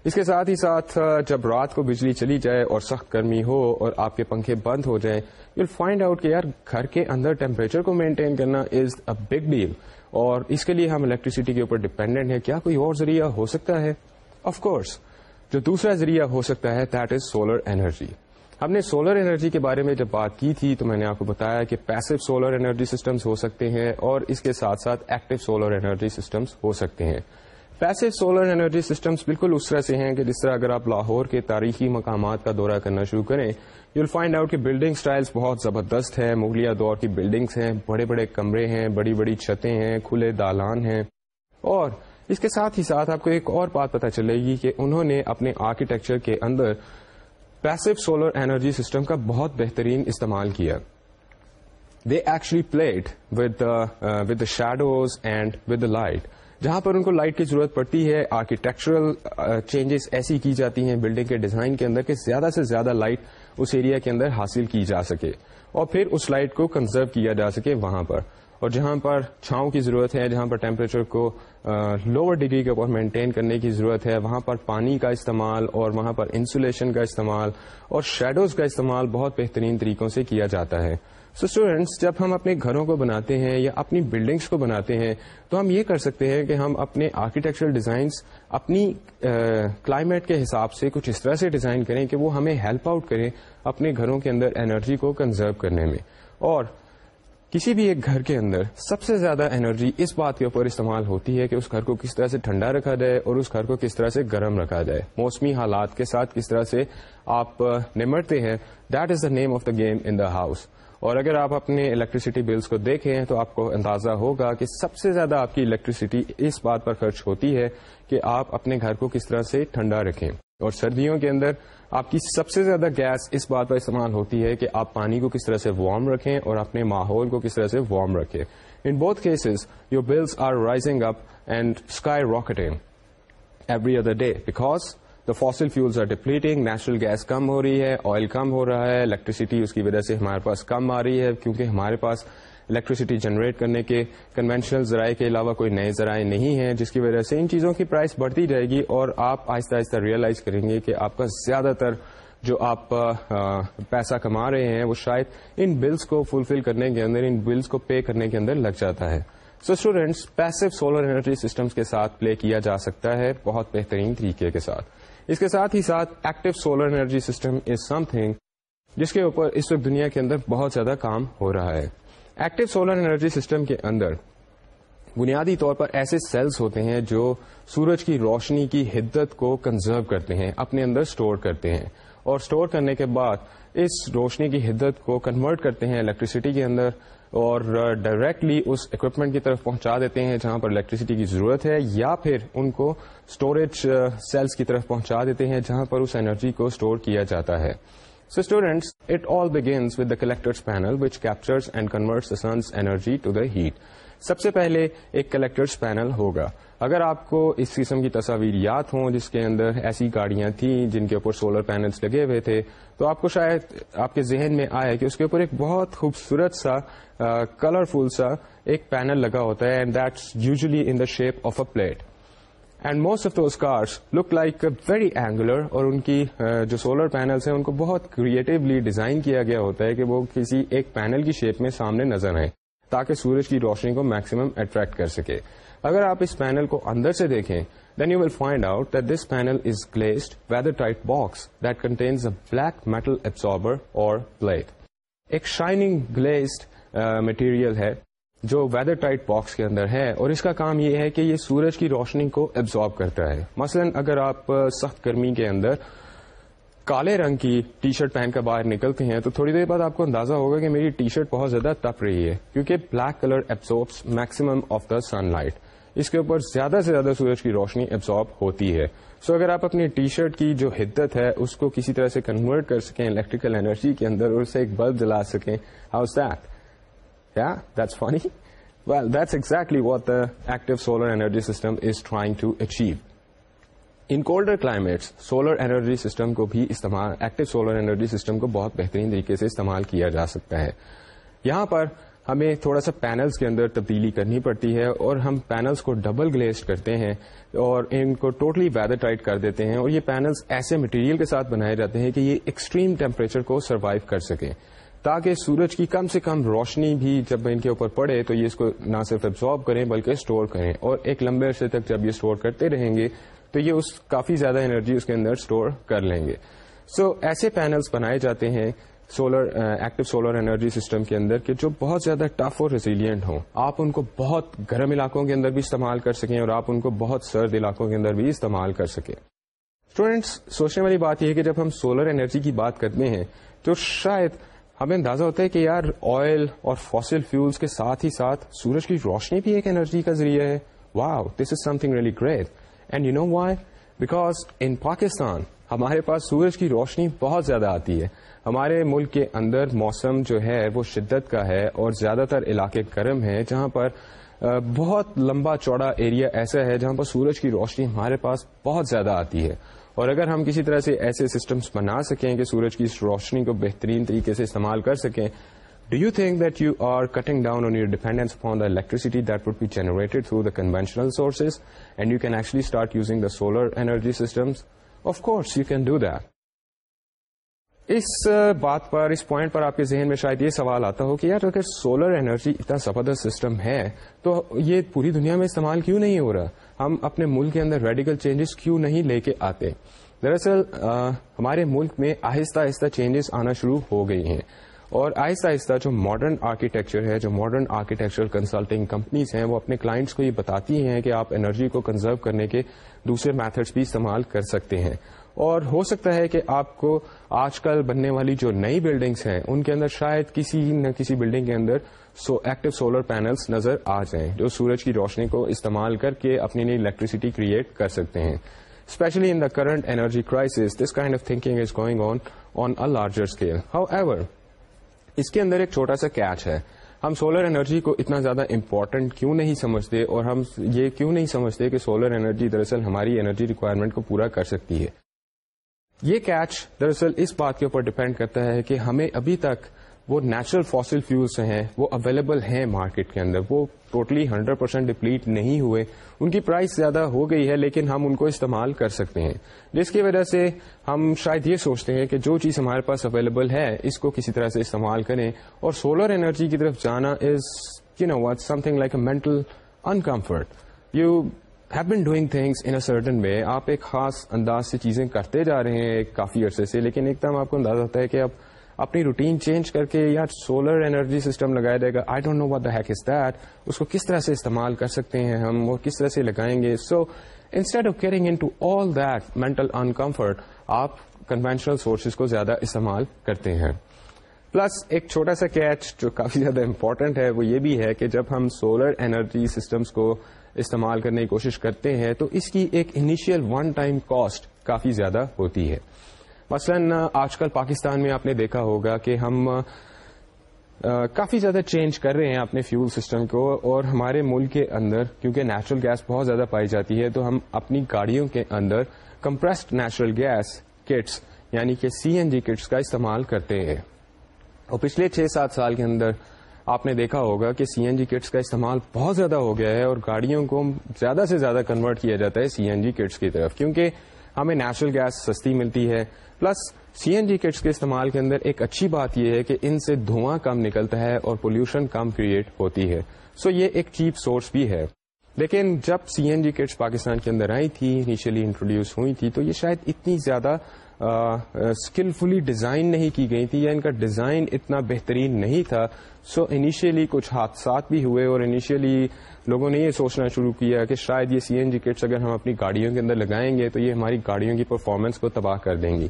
Speaker 2: اس کے ساتھ ہی ساتھ جب رات کو بجلی چلی جائے اور سخت گرمی ہو اور آپ کے پنکھے بند ہو جائیں یو فائنڈ آؤٹ کہ یار گھر کے اندر ٹیمپریچر کو مینٹین کرنا از اے بگ ڈیل اور اس کے لیے ہم الیکٹریسٹی کے اوپر ڈپینڈنٹ ہیں. کیا کوئی اور ذریعہ ہو سکتا ہے؟ آف کورس جو دوسرا ذریعہ ہو سکتا ہے دیٹ از سولر انرجی ہم نے سولر انرجی کے بارے میں جب بات کی تھی، تو میں نے آپ کو بتایا کہ پیسو سولر انرجی سسٹمز ہو سکتے ہیں اور اس کے ساتھ ساتھ ایکٹیو سولر انرجی سسٹمز ہو سکتے ہیں. پیسو سولر انرجی سسٹمز بالکل اس طرح سے ہیں کہ جس طرح اگر آپ لاہور کے تاریخی مقامات کا دورہ کرنا شروع کریں یو ول فائنڈ آؤٹ کہ بلڈنگ سٹائلز بہت زبردست ہیں. مغلیہ دور کی بلڈنگس ہیں، بڑے بڑے کمرے ہیں، بڑی بڑی چھتیں ہیں، کھلے دالان ہیں. اور اس کے ساتھ ہی ساتھ آپ کو ایک اور بات پتا چلے گی کہ انہوں نے اپنے آرکیٹیکچر کے اندر پیسو سولر انرجی سسٹم کا بہت بہترین استعمال کیا۔ They actually played with with the shadows and with the light جہاں پر ان کو لائٹ کی ضرورت پڑتی ہے آرکیٹیکچرل چینجز uh, ایسی کی جاتی ہیں بلڈنگ کے ڈیزائن کے اندر کہ زیادہ سے زیادہ لائٹ اس ایریا کے اندر حاصل کی جا سکے۔ اور پھر اس لائٹ کو کنزرو کیا جا سکے وہاں پر۔ اور جہاں پر چھاؤں کی ضرورت ہے، جہاں پر ٹیمپریچر کو لوور ڈگری کے اوپر مینٹین کرنے کی ضرورت ہے، وہاں پر پانی کا استعمال اور وہاں پر انسولیشن کا استعمال اور شیڈوز کا استعمال بہت بہترین طریقوں سے کیا جاتا ہے۔ سو so اسٹوڈینٹس جب ہم اپنے گھروں کو بناتے ہیں یا اپنی بلڈنگس کو بناتے ہیں، تو ہم یہ کر سکتے ہیں کہ ہم اپنے آرکیٹیکچرل ڈیزائنس اپنی کلائمیٹ کے حساب سے کچھ اس طرح سے ڈیزائن کریں کہ وہ ہمیں ہیلپ آؤٹ کریں اپنے گھروں کے اندر انرجی کو کنزرو کرنے میں۔ اور کسی بھی ایک گھر کے اندر سب سے زیادہ انرجی اس بات کے اوپر استعمال ہوتی ہے کہ اس گھر کو کس طرح سے ٹھنڈا رکھا جائے اور اس گھر کو کس طرح سے گرم رکھا جائے۔ موسمی حالات کے ساتھ کس طرح سے آپ نمٹتے ہیں that is the name of the game in the house اور اگر آپ اپنے الیکٹریسٹی بلس کو دیکھیں تو آپ کو اندازہ ہوگا کہ سب سے زیادہ آپ کی الیکٹریسٹی اس بات پر خرچ ہوتی ہے کہ آپ اپنے گھر کو کس طرح سے ٹھنڈا رکھیں۔ اور سردیوں کے اندر آپ کی سب سے زیادہ گیس اس بات پر استعمال ہوتی ہے کہ آپ پانی کو کس طرح سے وارم رکھیں اور اپنے ماحول کو کس طرح سے وارم رکھیں۔ In both cases your bills are rising up and skyrocketing every other day because the fossil fuels are depleting natural gas کم ہو رہی ہے آئل کم ہو رہا ہے الیکٹریسٹی اس کی وجہ سے ہمارے پاس کم آ رہی ہے کیونکہ ہمارے پاس الیکٹریسٹی جنریٹ کرنے کے کنوینشنل ذرائع کے علاوہ کوئی نئے ذرائع نہیں ہیں، جس کی وجہ سے ان چیزوں کی پرائس بڑھتی جائے گی اور آپ آہستہ آہستہ ریئلائز کریں گے کہ آپ کا زیادہ تر جو آپ پیسہ کما رہے ہیں وہ شاید ان بلس کو فلفل کرنے کے اندر، ان بلس کو پے کرنے کے اندر لگ جاتا ہے۔ So students passive solar energy systems کے ساتھ پلے کیا جا سکتا ہے بہت بہترین طریقے کے ساتھ۔ اس کے ساتھ ہی ساتھ active solar energy system is something جس کے اوپر اس وقت دنیا کے اندر بہت زیادہ کام ہو رہا ہے۔ ایکٹیو سولر انرجی سسٹم کے اندر بنیادی طور پر ایسے سیلز ہوتے ہیں جو سورج کی روشنی کی حدت کو کنزرو کرتے ہیں، اپنے اندر اسٹور کرتے ہیں۔ اور اسٹور کرنے کے بعد اس روشنی کی حدت کو کنورٹ کرتے ہیں الیکٹریسٹی کے اندر اور ڈائریکٹلی اس اکوپمنٹ کی طرف پہنچا دیتے ہیں جہاں پر الیکٹریسٹی کی ضرورت ہے یا پھر ان کو اسٹوریج سیلز کی طرف پہنچا دیتے ہیں جہاں پر اس انرجی کو اسٹور کیا جاتا ہے So students, it all begins with the collector's panel which captures and converts the sun's energy to the heat. سب سے پہلے ایک کلیکٹرس پینل ہوگا اگر آپ کو اس قسم کی تصاویر یاد ہوں جس کے اندر ایسی گاڑیاں تھیں جن کے اوپر سولر پینلز لگے ہوئے تھے تو آپ کو شاید آپ کے ذہن میں آیا کہ اس کے اوپر ایک بہت خوبصورت سا کلرفل سا ایک پینل لگا ہوتا ہے and that's usually in the shape of a plate and most of those cars look like very angular اور ان کی جو سولر پینلس ہیں، ان کو بہت کریٹولی ڈیزائن کیا گیا ہوتا ہے کہ وہ کسی ایک پینل کی شیپ میں سامنے نظر آئے تاکہ سورج کی روشنی کو میکسیمم اٹریکٹ کر سکے۔ اگر آپ اس پینل کو اندر سے دیکھیں then you will find out that this panel is glassed weather tight box that contains a black metal absorber اور پلیٹ ایک شائننگ گلیسڈ مٹیریل ہے جو ویدر ٹائٹ باکس کے اندر ہے اور اس کا کام یہ ہے کہ یہ سورج کی روشنی کو ایبزارب کرتا ہے مثلا اگر آپ سخت گرمی کے اندر کالے رنگ کی ٹی شرٹ پہن کر باہر نکلتے ہیں تو تھوڑی دیر بعد آپ کو اندازہ ہوگا کہ میری ٹی شرٹ بہت زیادہ تپ رہی ہے کیونکہ black colour absorbs maximum of the sunlight اس کے اوپر زیادہ سے زیادہ سورج کی روشنی ایبزارب ہوتی ہے سو so اگر آپ اپنی ٹی شرٹ کی جو حدت ہے اس کو کسی طرح سے کنورٹ کر سکیں الیکٹریکل انرجی کے اندر اور اسے ایک بلب جلا سکیں how's that Yeah, that's funny. Well, that's exactly what the active solar energy system is trying to achieve. In colder climates solar energy system کو بھی استعمال ایکٹیو سولر انرجی سسٹم کو بہت بہترین طریقے سے استعمال کیا جا سکتا ہے یہاں پر ہمیں تھوڑا سا پینلز کے اندر تبدیلی کرنی پڑتی ہے اور ہم پینلز کو ڈبل گلیسڈ کرتے ہیں اور ان کو ٹوٹلی ویدر ٹائٹ کر دیتے ہیں اور یہ پینلز ایسے مٹیریل کے ساتھ بنائے جاتے ہیں کہ یہ ایکسٹریم ٹیمپریچر کو سروائو کر سکیں۔ تاکہ سورج کی کم سے کم روشنی بھی جب ان کے اوپر پڑے تو یہ اس کو نہ صرف ایبزارب کریں بلکہ اسٹور کریں اور ایک لمبے عرصے تک جب یہ اسٹور کرتے رہیں گے تو یہ اس کافی زیادہ انرجی اس کے اندر اسٹور کر لیں گے۔ سو so, ایسے پینلز بنائے جاتے ہیں solar active solar energy system کے اندر کہ جو بہت زیادہ ٹف اور ریزیلینٹ ہوں۔ آپ ان کو بہت گرم علاقوں کے اندر بھی استعمال کر سکیں اور آپ ان کو بہت سرد علاقوں کے اندر بھی استعمال کر سکیں۔ اسٹوڈینٹس سوچنے والی بات یہ ہے کہ جب ہم سولر انرجی کی بات کرتے ہیں تو شاید ہمیں اندازہ ہوتا ہے کہ یار آئل اور فاسل فیولس کے ساتھ ہی ساتھ سورج کی روشنی بھی ایک انرجی کا ذریعہ ہے۔ Wow this is something really great and you know why because in Pakistan ہمارے پاس سورج کی روشنی بہت زیادہ آتی ہے۔ ہمارے ملک کے اندر موسم جو ہے وہ شدت کا ہے اور زیادہ تر علاقے گرم ہیں جہاں پر بہت لمبا چوڑا ایریا ایسا ہے جہاں پر سورج کی روشنی ہمارے پاس بہت زیادہ آتی ہے اور اگر ہم کسی طرح سے ایسے سسٹمز بنا سکیں کہ سورج کی اس روشنی کو بہترین طریقے سے استعمال کر سکیں Do you think that you are cutting down on your dependence upon the electricity that would be generated through the conventional sources and you can actually start using the solar energy systems? Of course, you can do that. اس بات پر، اس point پر آپ کے ذہن میں شاید یہ سوال آتا ہو کہ یار اگر سولر انرجی اتنا زبردست سسٹم ہے، تو یہ پوری دنیا میں استعمال کیوں نہیں ہو رہا؟ ہم اپنے ملک کے اندر ریڈیکل چینجز کیوں نہیں لے کے آتے؟ دراصل ہمارے ملک میں آہستہ آہستہ چینجز آنا شروع ہو گئی ہیں۔ اور آہستہ آہستہ جو ماڈرن آرکیٹیکچر ہے، جو ماڈرن آرکیٹیکچر کنسلٹنگ کمپنیز ہیں، وہ اپنے کلائنٹس کو یہ بتاتی ہیں کہ آپ انرجی کو کنزرو کرنے کے دوسرے میتھڈس بھی استعمال کر سکتے ہیں۔ اور ہو سکتا ہے کہ آپ کو آج کل بننے والی جو نئی بلڈنگس ہیں، ان کے اندر شاید کسی نہ کسی بلڈنگ کے اندر سو ایکٹیو سولر پینلس نظر آ جائیں، جو سورج کی روشنی کو استعمال کر کے اپنی نئی الیکٹریسٹی کریٹ کر سکتے ہیں۔ Especially in the current energy crisis this kind of thinking is going on on a larger scale however اس کے اندر ایک چھوٹا سا کیچ ہے۔ ہم سولر انرجی کو اتنا زیادہ امپورٹنٹ کیوں نہیں سمجھتے اور ہم یہ کیوں نہیں سمجھتے کہ سولر انرجی دراصل ہماری انرجی ریکوائرمنٹ کو پورا کر سکتی ہے؟ یہ کیچ دراصل اس بات کے اوپر ڈپینڈ کرتا ہے کہ ہمیں ابھی تک وہ نیچرل فاسل فیولس ہیں، وہ اویلیبل ہیں مارکیٹ کے اندر، وہ ٹوٹلی ہنڈریڈ پرسینٹ ڈپلیٹ نہیں ہوئے۔ ان کی پرائس زیادہ ہو گئی ہے، لیکن ہم ان کو استعمال کر سکتے ہیں۔ جس کی وجہ سے ہم شاید یہ سوچتے ہیں کہ جو چیز ہمارے پاس اویلیبل ہے، اس کو کسی طرح سے استعمال کریں۔ اور سولر انرجی کی طرف جانا is you know what something like a mental uncomfort you have been doing things in certain way آپ ایک خاص انداز سے چیزیں کرتے جا رہے ہیں ایک کافی عرصے سے، لیکن ایک دم آپ کو اندازہ ہوتا ہے کہ اب اپنی روٹین چینج کر کے یا سولر انرجی سسٹم لگایا جائے گا۔ I don't know what the heck is that اس کو کس طرح سے استعمال کر سکتے ہیں ہم اور کس طرح سے لگائیں گے۔ So instead of carrying into all that mental uncomfort آپ کنوینشنل سورسز کو زیادہ استعمال کرتے ہیں۔ پلس ایک چھوٹا سا کیچ جو کافی زیادہ امپورٹنٹ ہے، وہ یہ بھی ہے کہ جب ہم سولر انرجی سسٹمس کو استعمال کرنے کی کوشش کرتے ہیں، تو اس کی ایک انیشیل ون ٹائم کاسٹ کافی زیادہ ہوتی ہے۔ مثلا، آج کل پاکستان میں آپ نے دیکھا ہوگا کہ ہم کافی زیادہ چینج کر رہے ہیں اپنے فیول سسٹم کو اور ہمارے ملک کے اندر، کیونکہ نیچرل گیس بہت زیادہ پائی جاتی ہے، تو ہم اپنی گاڑیوں کے اندر کمپریسڈ نیچرل گیس کٹس یعنی کہ سی این جی کٹس کا استعمال کرتے ہیں۔ اور پچھلے چھ سات سال کے اندر آپ نے دیکھا ہوگا کہ سی این جی کٹس کا استعمال بہت زیادہ ہو گیا ہے اور گاڑیوں کو زیادہ سے زیادہ کنورٹ کیا جاتا ہے سی این جی کٹس کی طرف، کیونکہ ہمیں نیچرل گیس سستی ملتی ہے۔ Plus C N G kits کے استعمال کے اندر ایک اچھی بات یہ ہے کہ ان سے دھواں کم نکلتا ہے اور پولوشن کم کریٹ ہوتی ہے۔ سو so یہ ایک چیپ سورس بھی ہے۔ لیکن جب C N G kits Pakistan کے اندر آئی تھی انیشلی انٹروڈیوس ہوئی تھی، تو یہ شاید اتنی زیادہ اسکلفلی ڈیزائن نہیں کی گئی تھی، یا ان کا ڈیزائن اتنا بہترین نہیں تھا۔ سو انیشیلی کچھ حادثات بھی ہوئے اور انیشیلی لوگوں نے یہ سوچنا شروع کیا کہ شاید یہ سی این جی کٹس اگر ہم اپنی گاڑیوں کے اندر لگائیں گے تو یہ ہماری گاڑیوں کی پرفارمنس کو تباہ کر دیں گی۔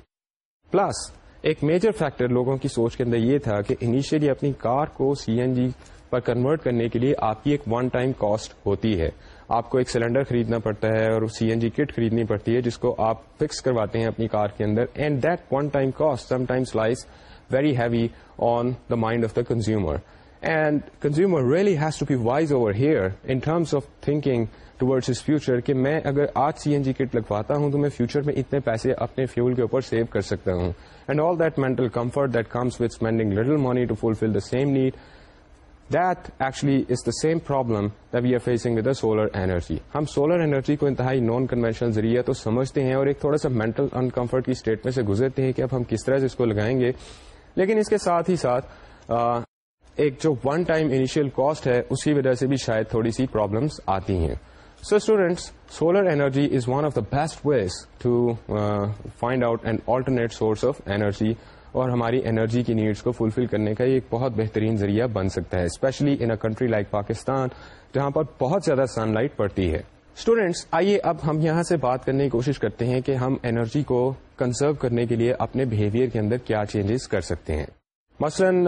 Speaker 2: پلس ایک میجر فیکٹر لوگوں کی سوچ کے اندر یہ تھا کہ انیشیلی اپنی کار کو سی این جی پر کنورٹ کرنے کے لیے آپ کی ایک ون ٹائم کاسٹ ہوتی ہے۔ آپ کو ایک سلینڈر خریدنا پڑتا ہے اور سی این جی کٹ خریدنی پڑتی ہے جس کو آپ فکس کرواتے ہیں اپنی کار کے اندر۔ And that one time cost sometimes lies very heavy on the mind of the consumer and consumer really has to be wise over here in terms of thinking towards his future کہ میں اگر آج سی N جی کٹ لگواتا ہوں تو میں future میں اتنے پیسے اپنے فیول کے اوپر سیو کر سکتا ہوں۔ And all that mental comfort that comes with spending little money to fulfil the same need that actually is the same problem we are facing with the solar energy ہم solar energy کو انتہائی non conventional ذریعہ تو سمجھتے ہیں اور ایک تھوڑا سا مینٹل انکمفرٹ کی اسٹیٹ میں سے گزرتے ہیں کہ اب ہم کس طرح سے اس کو لگائیں گے۔ لیکن اس کے ساتھ ہی ساتھ ایک جو ون ٹائم انیشیل کاسٹ ہے اس کی وجہ سے بھی شاید تھوڑی سی پرابلمس آتی ہیں۔ So students solar energy is one of the best ways to find out and alternate source of energy اور ہماری انرجی کی نیڈس کو فلفل کرنے کا یہ ایک بہت بہترین ذریعہ بن سکتا ہے especially in a country like Pakistan جہاں پر بہت زیادہ سن لائٹ پڑتی ہے۔ اسٹوڈینٹس آئیے اب ہم یہاں سے بات کرنے کی کوشش کرتے ہیں کہ ہم انرجی کو کنزرو کرنے کے لیے اپنے بہیویئر کے اندر کیا چینجز کر سکتے ہیں۔ مثلاً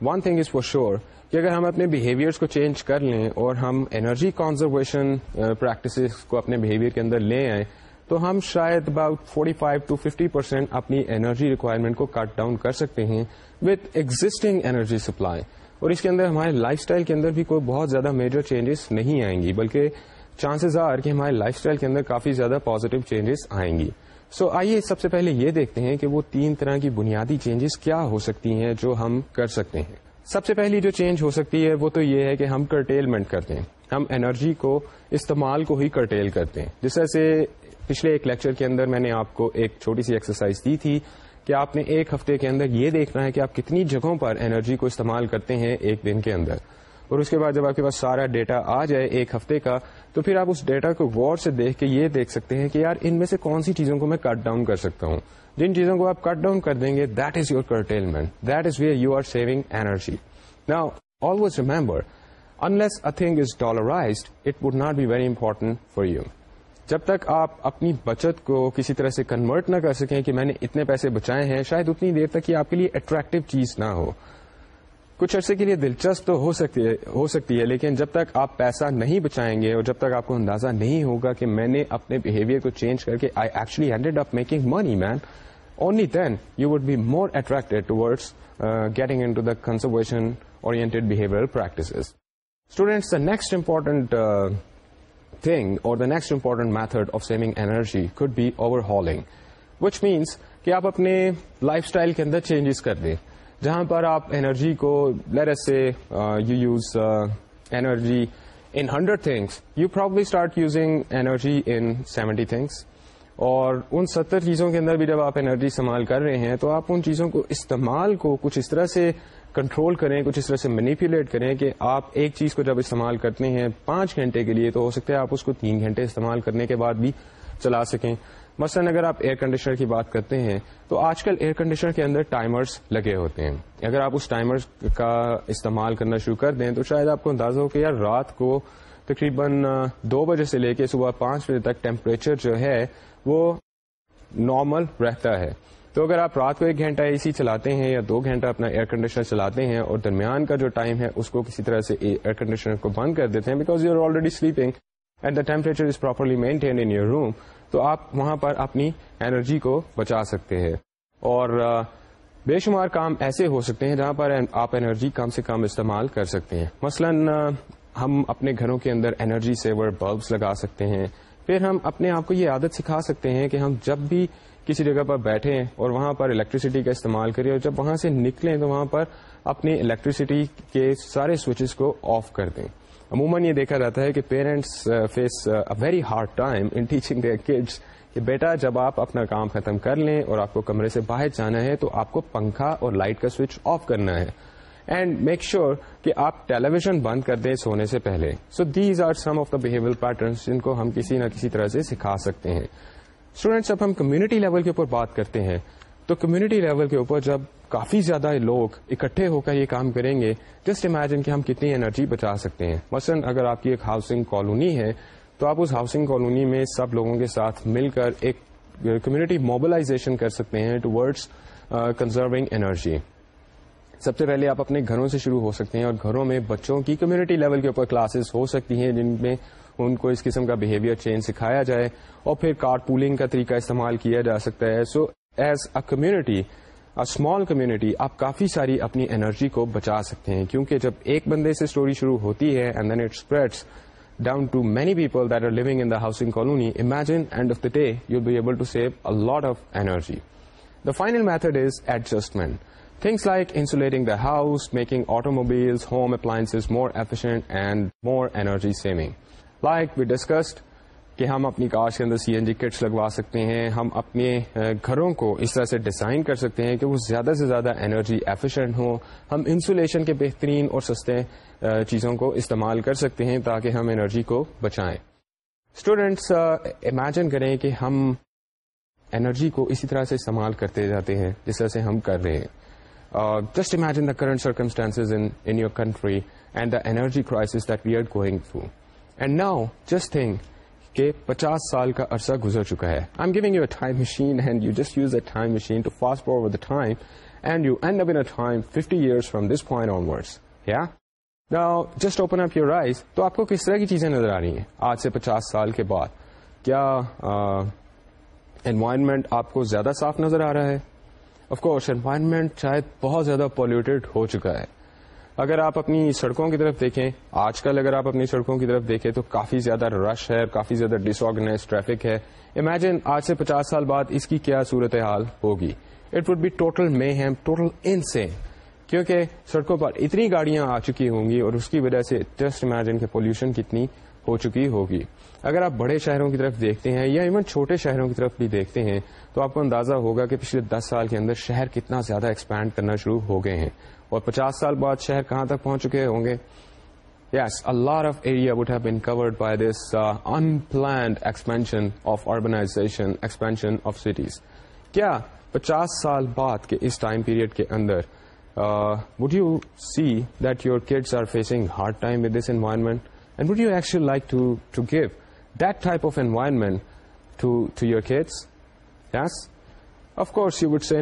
Speaker 2: one thing is for sure کہ اگر ہم اپنے بہیویئرس کو چینج کر لیں اور ہم انرجی کنزرویشن پریکٹسز کو اپنے بہیویئر کے اندر لے آئیں تو ہم شاید about forty five to fifty percent اپنی انرجی ریکوائرمنٹ کو کٹ ڈاؤن کر سکتے ہیں وتھ ایگزٹنگ انرجی سپلائی اور اس کے اندر ہمارے لائف اسٹائل کے اندر بھی کوئی بہت زیادہ میجر چینجز نہیں آئیں گی، بلکہ چانسز آر کہ ہمارے لائف اسٹائل کے اندر کافی زیادہ پازیٹو چینجز آئیں گی۔ سو آئیے سب سے پہلے یہ دیکھتے ہیں کہ وہ تین طرح کی بنیادی چینجز کیا ہو سکتی ہیں جو ہم کر سکتے ہیں۔ سب سے پہلی جو چینج ہو سکتی ہے وہ تو یہ ہے کہ ہم کرٹیلمنٹ کرتے ہیں۔ ہم انرجی کو، استعمال کو ہی کرٹیل کرتے ہیں۔ جس طرح سے پچھلے ایک لیکچر کے اندر میں نے آپ کو ایک چھوٹی سی ایکسرسائز دی تھی کہ آپ نے ایک ہفتے کے اندر یہ دیکھنا ہے کہ آپ کتنی جگہوں پر انرجی کو استعمال کرتے ہیں ایک دن کے اندر۔ اور اس کے بعد جب آپ کے پاس سارا ڈیٹا آ جائے ایک ہفتے کا، تو پھر آپ اس ڈیٹا کو غور سے دیکھ کے یہ دیکھ سکتے ہیں کہ یار ان میں سے کون سی چیزوں کو میں کٹ ڈاؤن کر سکتا ہوں۔ جن چیزوں کو آپ کٹ ڈاؤن کر دیں گے that is your curtailment that is where you are saving energy نا always remember unless a thing is dollarized it would not be very important for you جب تک آپ اپنی بچت کو کسی طرح سے کنورٹ نہ کر سکیں کہ میں نے اتنے پیسے بچائے ہیں، شاید اتنی دیر تک یہ آپ کے لیے اٹریکٹو چیز نہ ہو۔ کچھ عرصے کے لیے دلچسپ تو ہو سکتی ہے، ہو سکتی ہے، لیکن جب تک آپ پیسہ نہیں بچائیں گے اور جب تک آپ کو اندازہ نہیں ہوگا کہ میں نے اپنے بہیویئر کو چینج کر کے I actually handed up making money man only then you would be more attracted towards getting into the conservation oriented behaviour practices students the next important thing or the next important method of saving energy could be overhauling which means کہ آپ اپنے life style کے اندر changes کر دیں۔ جہاں پر آپ انرجی کو لیر سے you use energy in hundred things you probably start using energy in seventy things اور ان ستر چیزوں کے اندر بھی جب آپ انرجی استعمال کر رہے ہیں تو آپ ان چیزوں کو، استعمال کو کچھ اس طرح سے کنٹرول کریں، کچھ اس طرح سے مینیپولیٹ کریں کہ آپ ایک چیز کو جب استعمال کرتے ہیں پانچ گھنٹے کے لیے، تو ہو سکتا ہے آپ اس کو تین گھنٹے استعمال کرنے کے بعد بھی چلا سکیں۔ مثلاً اگر آپ ایئر کنڈیشنر کی بات کرتے ہیں، تو آج کل ایئر کنڈیشنر کے اندر ٹائمرز لگے ہوتے ہیں۔ اگر آپ اس ٹائمر کا استعمال کرنا شروع کر دیں، تو شاید آپ کو اندازہ ہو کہ یار رات کو تقریباً دو بجے سے لے کے صبح پانچ بجے تک ٹیمپریچر جو ہے، وہ نارمل رہتا ہے۔ تو اگر آپ رات کو ایک گھنٹہ اے سی چلاتے ہیں یا دو گھنٹہ اپنا ایئر کنڈیشنر چلاتے ہیں اور درمیان کا جو ٹائم ہے اس کو کسی طرح سے ایئر کنڈیشنر کو بند کر دیتے ہیں because you are already sleeping and the temperature is properly maintain in your room تو آپ وہاں پر اپنی انرجی کو بچا سکتے ہیں۔ اور بے شمار کام ایسے ہو سکتے ہیں جہاں پر آپ انرجی کم سے کم استعمال کر سکتے ہیں۔ مثلا ہم اپنے گھروں کے اندر انرجی سیور بلبس لگا سکتے ہیں۔ پھر ہم اپنے آپ کو یہ عادت سکھا سکتے ہیں کہ ہم جب بھی کسی جگہ پر بیٹھیں اور وہاں پر الیکٹریسٹی کا استعمال کریں اور جب وہاں سے نکلیں تو وہاں پر اپنی الیکٹریسٹی کے سارے سوئچز کو آف کر دیں۔ عموماً یہ دیکھا جاتا ہے کہ parents face very hard time in teaching their kids کہ بیٹا جب آپ اپنا کام ختم کر لیں اور آپ کو کمرے سے باہر جانا ہے تو آپ کو پنکھا اور لائٹ کا سوئچ آف کرنا ہے۔ اینڈ میک شیور کہ آپ ٹیلی ویژن بند کر دیں سونے سے پہلے۔ So these are some of the behaviour patterns جن کو ہم کسی نہ کسی طرح سے سکھا سکتے ہیں۔ اسٹوڈینٹس جب ہم کمیونٹی لیول کے اوپر بات کرتے ہیں تو کمیونٹی لیول کے اوپر جب کافی زیادہ لوگ اکٹھے ہو کر یہ کام کریں گے جسٹ امیجن کہ ہم کتنی انرجی بچا سکتے ہیں مثلاً اگر آپ کی ایک ہاؤسنگ کالونی ہے تو آپ اس ہاؤسنگ کالونی میں سب لوگوں کے ساتھ مل کر ایک کمیونٹی موبلائزیشن کر سکتے ہیں ٹو ورڈس کنزروگ انرجی سب سے پہلے آپ اپنے گھروں سے شروع ہو سکتے ہیں اور گھروں میں بچوں کی کمیونٹی لیول کے اوپر کلاسز ہو سکتی ہیں جن میں ان کو اس قسم کا بہیویئر چینج سکھایا جائے اور پھر کار پولنگ کا طریقہ استعمال کیا جا سکتا ہے۔ So as a community small community آپ کافی ساری اپنی انرجی کو بچا سکتے ہیں۔ کیونکہ جب ایک بندے سے اسٹوری شروع ہوتی ہے and then it spreads down to many people that are living in the housing colony imagine end of the day you be able to save a lot of energy the final method is adjustment things like insulating the house making automobiles home appliance more efficient and more energy saving like we discussed کہ ہم اپنی car کے اندر سی N G kits لگوا سکتے ہیں، ہم اپنے گھروں کو اس طرح سے ڈیزائن کر سکتے ہیں کہ وہ زیادہ سے زیادہ انرجی ایفیشینٹ ہوں۔ ہم انسولیشن کے بہترین اور سستے چیزوں کو استعمال کر سکتے ہیں تاکہ ہم انرجی کو بچائیں۔ اسٹوڈینٹس امیجن کریں کہ ہم انرجی کو اسی طرح سے استعمال کرتے جاتے ہیں، جس طرح سے ہم کر رہے ہیں۔ Just imagine the current circumstance in your country and the energy crisis that we are going through and now just think کہ پچاس سال کا عرصہ گزر چکا ہے۔ I am giving you a time machine and you just use a time machine to fast forward the time and you end up in time fifty years from this point onwards یا just open up your eyes تو آپ کو کس طرح کی چیزیں نظر آ رہی ہیں؟ آج سے پچاس سال کے بعد کیا انوائرمنٹ آپ کو زیادہ صاف نظر آ رہا ہے؟ آف کورس انوائرمنٹ شاید بہت زیادہ پالوٹیڈ ہو چکا ہے۔ اگر آپ اپنی سڑکوں کی طرف دیکھیں، آج کل اگر آپ اپنی سڑکوں کی طرف دیکھیں تو کافی زیادہ رش ہے، کافی زیادہ ڈس آرگنائز ٹریفک ہے۔ امیجن آج سے پچاس سال بعد اس کی کیا صورت حال ہوگی؟ It would be total mayhem total insane کیونکہ سڑکوں پر اتنی گاڑیاں آ چکی ہوں گی اور اس کی وجہ سے جسٹ امیجن کہ پولوشن کتنی ہو چکی ہوگی۔ اگر آپ بڑے شہروں کی طرف دیکھتے ہیں یا ایون چھوٹے شہروں کی طرف بھی دیکھتے ہیں، تو آپ کو اندازہ ہوگا کہ پچھلے دس سال کے اندر شہر کتنا زیادہ ایکسپینڈ کرنا شروع ہو گئے ہیں۔ اور پچاس سال بعد شہر کہاں تک پہنچ چکے ہوں گے؟ Yes all of area would have been covered by this unplanned expansion of organization expansion of cities کیا پچاس سال بعد کے اس ٹائم پیریڈ کے اندر would you see that your kids are facing hard time with this environment and would you actually like to to give that type of environment to your kids yes Of course, you would say,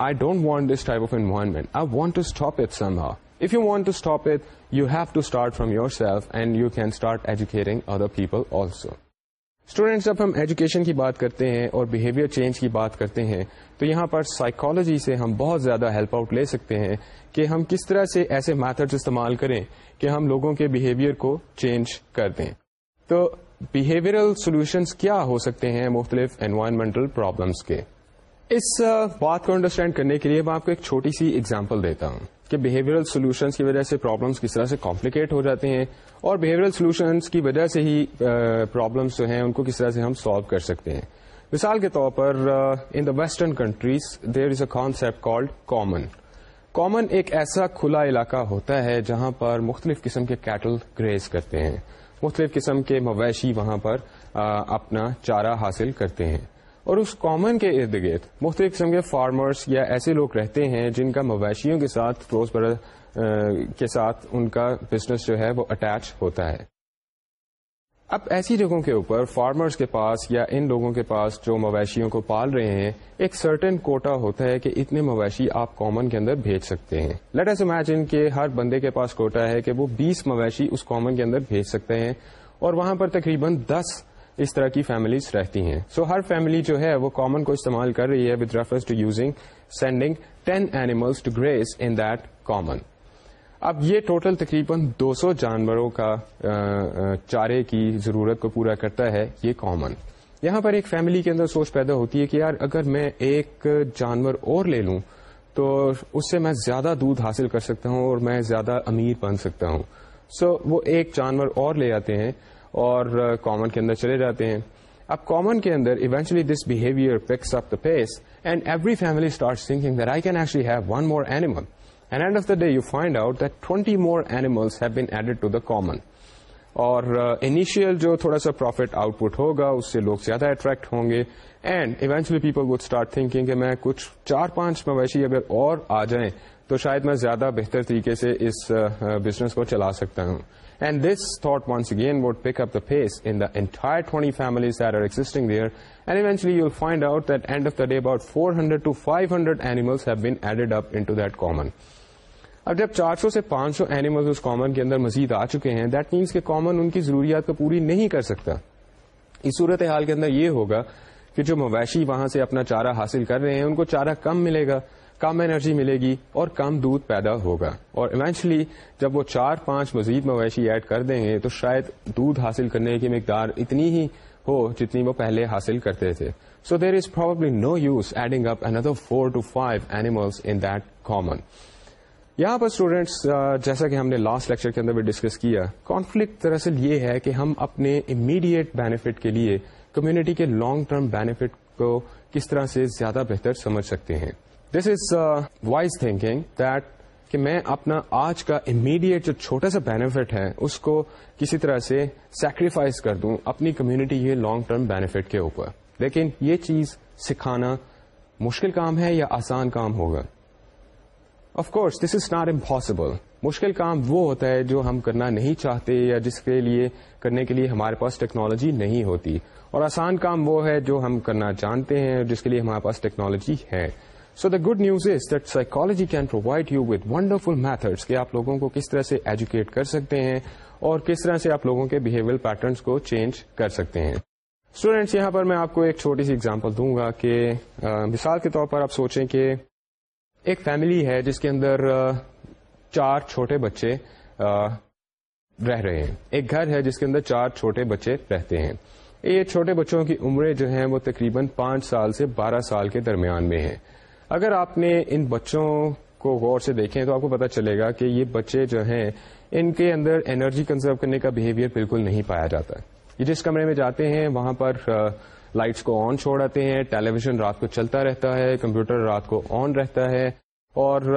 Speaker 2: no, man, I don't want this type of environment. I want to stop it somehow. If you want to stop it, you have to start from yourself and you can start educating other people also. Students جب ہم education کی بات کرتے ہیں اور behaviour change کی بات کرتے ہیں تو یہاں پر سائیکالوجی سے ہم بہت زیادہ ہیلپ آؤٹ لے سکتے ہیں کہ ہم کس طرح سے ایسے میتھڈ استعمال کریں کہ ہم لوگوں کے بہیویئر کو چینج کر دیں تو بہیویئرل سولوشنس کیا ہو سکتے ہیں مختلف انوائرمنٹل پرابلمس کے اس بات کو انڈرسٹینڈ کرنے کے لیے میں آپ کو ایک چھوٹی سی اگزامپل دیتا ہوں کہ بہیویئرل سولوشنس کی وجہ سے پرابلمس کس طرح سے کمپلیکیٹ ہو جاتے ہیں اور بہیویئرل سولوشنس کی وجہ سے ہی پرابلمس جو ہیں ان کو کس طرح سے ہم سالو کر سکتے ہیں۔ مثال کے طور پر in the western countries there is a concept called common common ایک ایسا کھلا علاقہ ہوتا ہے جہاں پر مختلف قسم کے کیٹل گریز کرتے ہیں۔ مختلف قسم کے مویشی وہاں پر اپنا چارہ حاصل کرتے ہیں۔ اور اس کامن کے ارد گرد مختلف قسم کے فارمرز یا ایسے لوگ رہتے ہیں جن کا مویشیوں کے ساتھ روز بر کے ساتھ ان کا بزنس جو ہے وہ اٹیچ ہوتا ہے۔ اب ایسی جگہوں کے اوپر فارمرز کے پاس یا ان لوگوں کے پاس جو مویشیوں کو پال رہے ہیں، ایک سرٹن کوٹا ہوتا ہے کہ اتنے مویشی آپ کامن کے اندر بھیج سکتے ہیں۔ لیٹ ایس امیجن کہ ہر بندے کے پاس کوٹا ہے کہ وہ بیس مویشی اس کامن کے اندر بھیج سکتے ہیں اور وہاں پر تقریباً دس اس طرح کی فیملیز رہتی ہیں۔ سو so, ہر فیملی جو ہے وہ کامن کو استعمال کر رہی ہے with reference to using sending ten animals to graze in that common اب یہ ٹوٹل تقریباً دو سو جانوروں کا چارے کی ضرورت کو پورا کرتا ہے یہ کامن یہاں پر ایک فیملی کے اندر سوچ پیدا ہوتی ہے کہ یار اگر میں ایک جانور اور لے لوں تو اس سے میں زیادہ دودھ حاصل کر سکتا ہوں اور میں زیادہ امیر بن سکتا ہوں۔ سو so, وہ ایک جانور اور لے آتے ہیں۔ اور کامن کے اندر چلے جاتے ہیں۔ اب کامن کے اندر eventually this behaviour picks up the pace and every family start thinking that I can actually have one more animal and end of the day you find out that twenty more animals have been added to the common اور initial جو تھوڑا سا profit out put ہوگا، اس سے لوگ زیادہ attract ہوں گے۔ And eventually people would start thinking کہ میں کچھ چار پانچ مویشی اگر اور آ جائیں، تو شاید میں زیادہ بہتر طریقے سے اس بزنس کو چلا سکتا ہوں۔ And this thought once again would pick up the face in the twenty families that are existing there and eventually you find out that end of the day about four hundred to five hundred animals have been added up into that common اب جب چار سو سے پانچ سو animal اس common کے اندر مزید آ چکے ہیں دیٹ مینس کہ کامن ان کی ضروریات کو پوری نہیں کر سکتا. اس صورت حال کے اندر یہ ہوگا کہ جو مویشی وہاں سے اپنا چارہ حاصل کر رہے ہیں، ان کو چارہ کم ملے گا. کم انرجی ملے گی اور کم دودھ پیدا ہوگا۔ اور ایونچلی جب وہ چار پانچ مزید مویشی ایڈ کر دیں گے تو شاید دودھ حاصل کرنے کی مقدار اتنی ہی ہو جتنی وہ پہلے حاصل کرتے تھے۔ So there is probably no use adding up another four to five animals in that common یہاں پر اسٹوڈینٹس جیسا کہ ہم نے لاسٹ لیکچر کے اندر بھی ڈسکس کیا کانفلکٹ دراصل یہ ہے کہ ہم اپنے امیڈیٹ بینیفٹ کے لیے کمیونٹی کے لانگ ٹرم بینیفٹ کو کس طرح سے زیادہ بہتر سمجھ سکتے ہیں۔ This is wise thinking that کہ میں اپنا آج کا امیڈیٹ جو چھوٹا سا بینیفٹ ہے، اس کو کسی طرح سے سیکریفائز کر دوں اپنی کمیونٹی کے لانگ ٹرم بینیفٹ کے اوپر۔ لیکن یہ چیز سکھانا مشکل کام ہے یا آسان کام ہوگا؟ Of course this is not impossible مشکل کام وہ ہوتا ہے جو ہم کرنا نہیں چاہتے یا جس کے لیے، کرنے کے لیے ہمارے پاس ٹیکنالوجی نہیں ہوتی۔ اور آسان کام وہ ہے جو ہم کرنا جانتے ہیں جس کے لیے ہمارے پاس ٹیکنالوجی ہے۔ So the good news is that psychology can provide you with wonderful methods کہ آپ لوگوں کو کس طرح سے ایجوکیٹ کر سکتے ہیں اور کس طرح سے آپ لوگوں کے بہیویئر پیٹرنس کو چینج کر سکتے ہیں۔ اسٹوڈینٹس یہاں پر میں آپ کو ایک چھوٹی سی اگزامپل دوں گا کہ مثال کے طور پر آپ سوچیں کہ ایک فیملی ہے جس کے اندر چار چھوٹے بچے رہ رہے ہیں۔ ایک گھر ہے جس کے اندر چار چھوٹے بچے رہتے ہیں۔ یہ چھوٹے بچوں کی عمریں جو ہیں وہ تقریباً پانچ سال سے بارہ سال کے درمیان میں ہیں۔ اگر آپ نے ان بچوں کو غور سے دیکھیں تو آپ کو پتا چلے گا کہ یہ بچے جو ہیں، ان کے اندر انرجی کنزرو کرنے کا بہیویئر بالکل نہیں پایا جاتا یہ جس کمرے میں جاتے ہیں، وہاں پر لائٹس کو آن چھوڑ آتے ہیں ٹیلی ویژن رات کو چلتا رہتا ہے کمپیوٹر رات کو آن رہتا ہے اور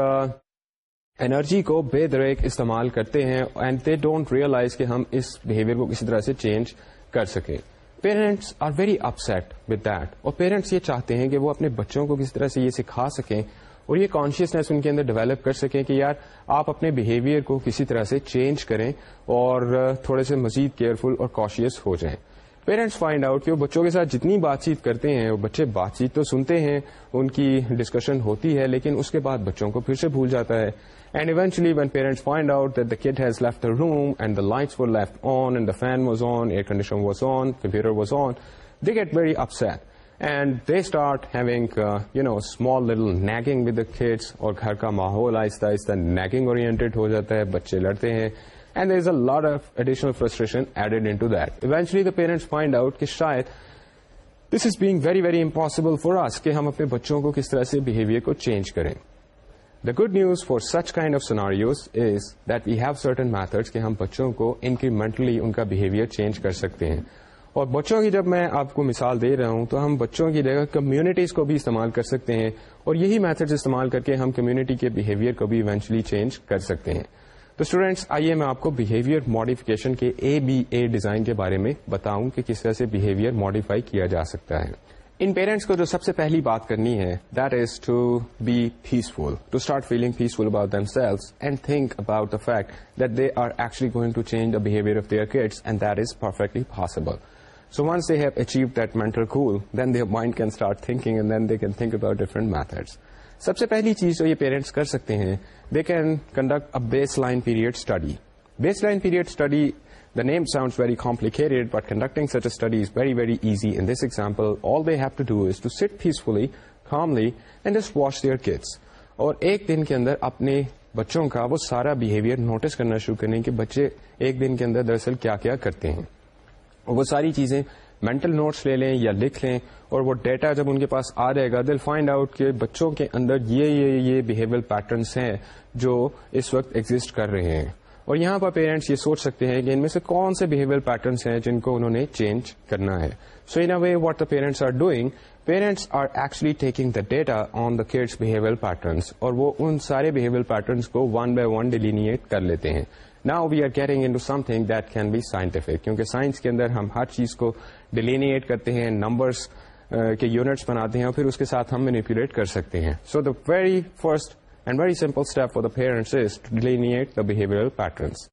Speaker 2: انرجی کو بے دریک استعمال کرتے ہیں اینڈ دے ڈونٹ ریئلائز کہ ہم اس بہیویئر کو کسی طرح سے چینج کر سکیں۔ Parents are very upset with that اور پیرنٹس یہ چاہتے ہیں کہ وہ اپنے بچوں کو کسی طرح سے یہ سکھا سکیں اور یہ کانشیسنیس ان کے اندر ڈیولپ کر سکیں کہ یار آپ اپنے بہیویئر کو کسی طرح سے چینج کریں اور تھوڑے سے مزید کیئرفل اور کاشیس ہو جائیں۔ پیرنٹس فائنڈ آؤٹ کہ وہ بچوں کے ساتھ جتنی بات چیت کرتے ہیں، وہ بچے بات چیت تو سنتے ہیں، ان کی ڈسکشن ہوتی ہے، لیکن اس کے بعد بچوں کو پھر سے بھول جاتا ہے۔ And eventually when parents find out that the kid has left the room and the lights for left on and the fan was on air condition was on computer was on they get very upset and they start having you know small little nagging with the kids اور گھر کا ماحول آہستہ آہستہ nagging oriented ہو جاتا ہے، بچے لڑتے ہیں۔ And there is a lot of additional frustration added into that eventually the parents find out کہ شاید this is being very very impossible for us کہ ہم اپنے بچوں کو کس طرح سے بہیویئر کو چینج کریں the good news for such kind of scenarios is that we have certain methods کہ ہم بچوں کو انکریمنٹلی ان کا بہیویئر چینج کر سکتے ہیں اور بچوں کی جب میں آپ کو مثال دے رہا ہوں تو ہم بچوں کی جگہ کمیونٹیز کو بھی استعمال کر سکتے ہیں اور یہی میتھڈ استعمال کر کے ہم کمیونٹی کے بہیویئر کو بھی ایونچلی چینج کر سکتے ہیں تو اسٹوڈینٹس آئیے میں آپ کو بہیویئر ماڈیفکیشن کے اے بی اے ڈیزائن کے بارے میں بتاؤں کہ کس طرح سے بہیویئر ماڈیفائی کیا جا سکتا ہے ان پیرنٹس کو جو سب سے پہلی بات کرنی ہے that is to be peaceful to start feeling peaceful about themselves and think about the fact that they are actually going to change the behaviour of their kids and that is perfectly possible So once they have achieved that mental cool, then their mind can start thinking and then they can think about different methods. سب سے پہلی چیز جو یہ parents کر سکتے ہیں they can conduct a baseline period study baseline period study the name sound very complicated but conducting such study is very very easy in this example all they have to do is to sit peacefully calmly and just watch their kids اور ایک دن کے اندر اپنے بچوں کا وہ سارا behaviour notice کرنا شروع کریں کہ بچے ایک دن کے اندر دراصل کیا کیا کرتے ہیں۔ وہ ساری چیزیں مینٹل نوٹس لے لیں یا لکھ لیں اور وہ ڈیٹا جب ان کے پاس آ جائے گا دل فائنڈ آؤٹ کہ بچوں کے اندر یہ یہ یہ بہیویئر پیٹرنس ہیں جو اس وقت ایگزٹ کر رہے ہیں۔ اور یہاں پر پیرنٹس یہ سوچ سکتے ہیں کہ ان میں سے کون سے بہیویئر پیٹرنس ہیں جن کو انہوں نے چینج کرنا ہے۔ So in way what the parents are doing parents are actually taking the data on the kids behaviour patterns اور وہ ان سارے بہیویئر پیٹرنس کو ون بائی ون ڈیلینیٹ کر لیتے ہیں۔ Now we are caring into something that can be scientific کیونکہ science کے اندر ہم ہر چیز کو ڈیلینیٹ کرتے ہیں نمبرس کے یونٹس بناتے ہیں اور پھر اس کے ساتھ ہم مینیپولیٹ کر سکتے ہیں so the very first and very simple step for the parents is to delineate the behaviour patterns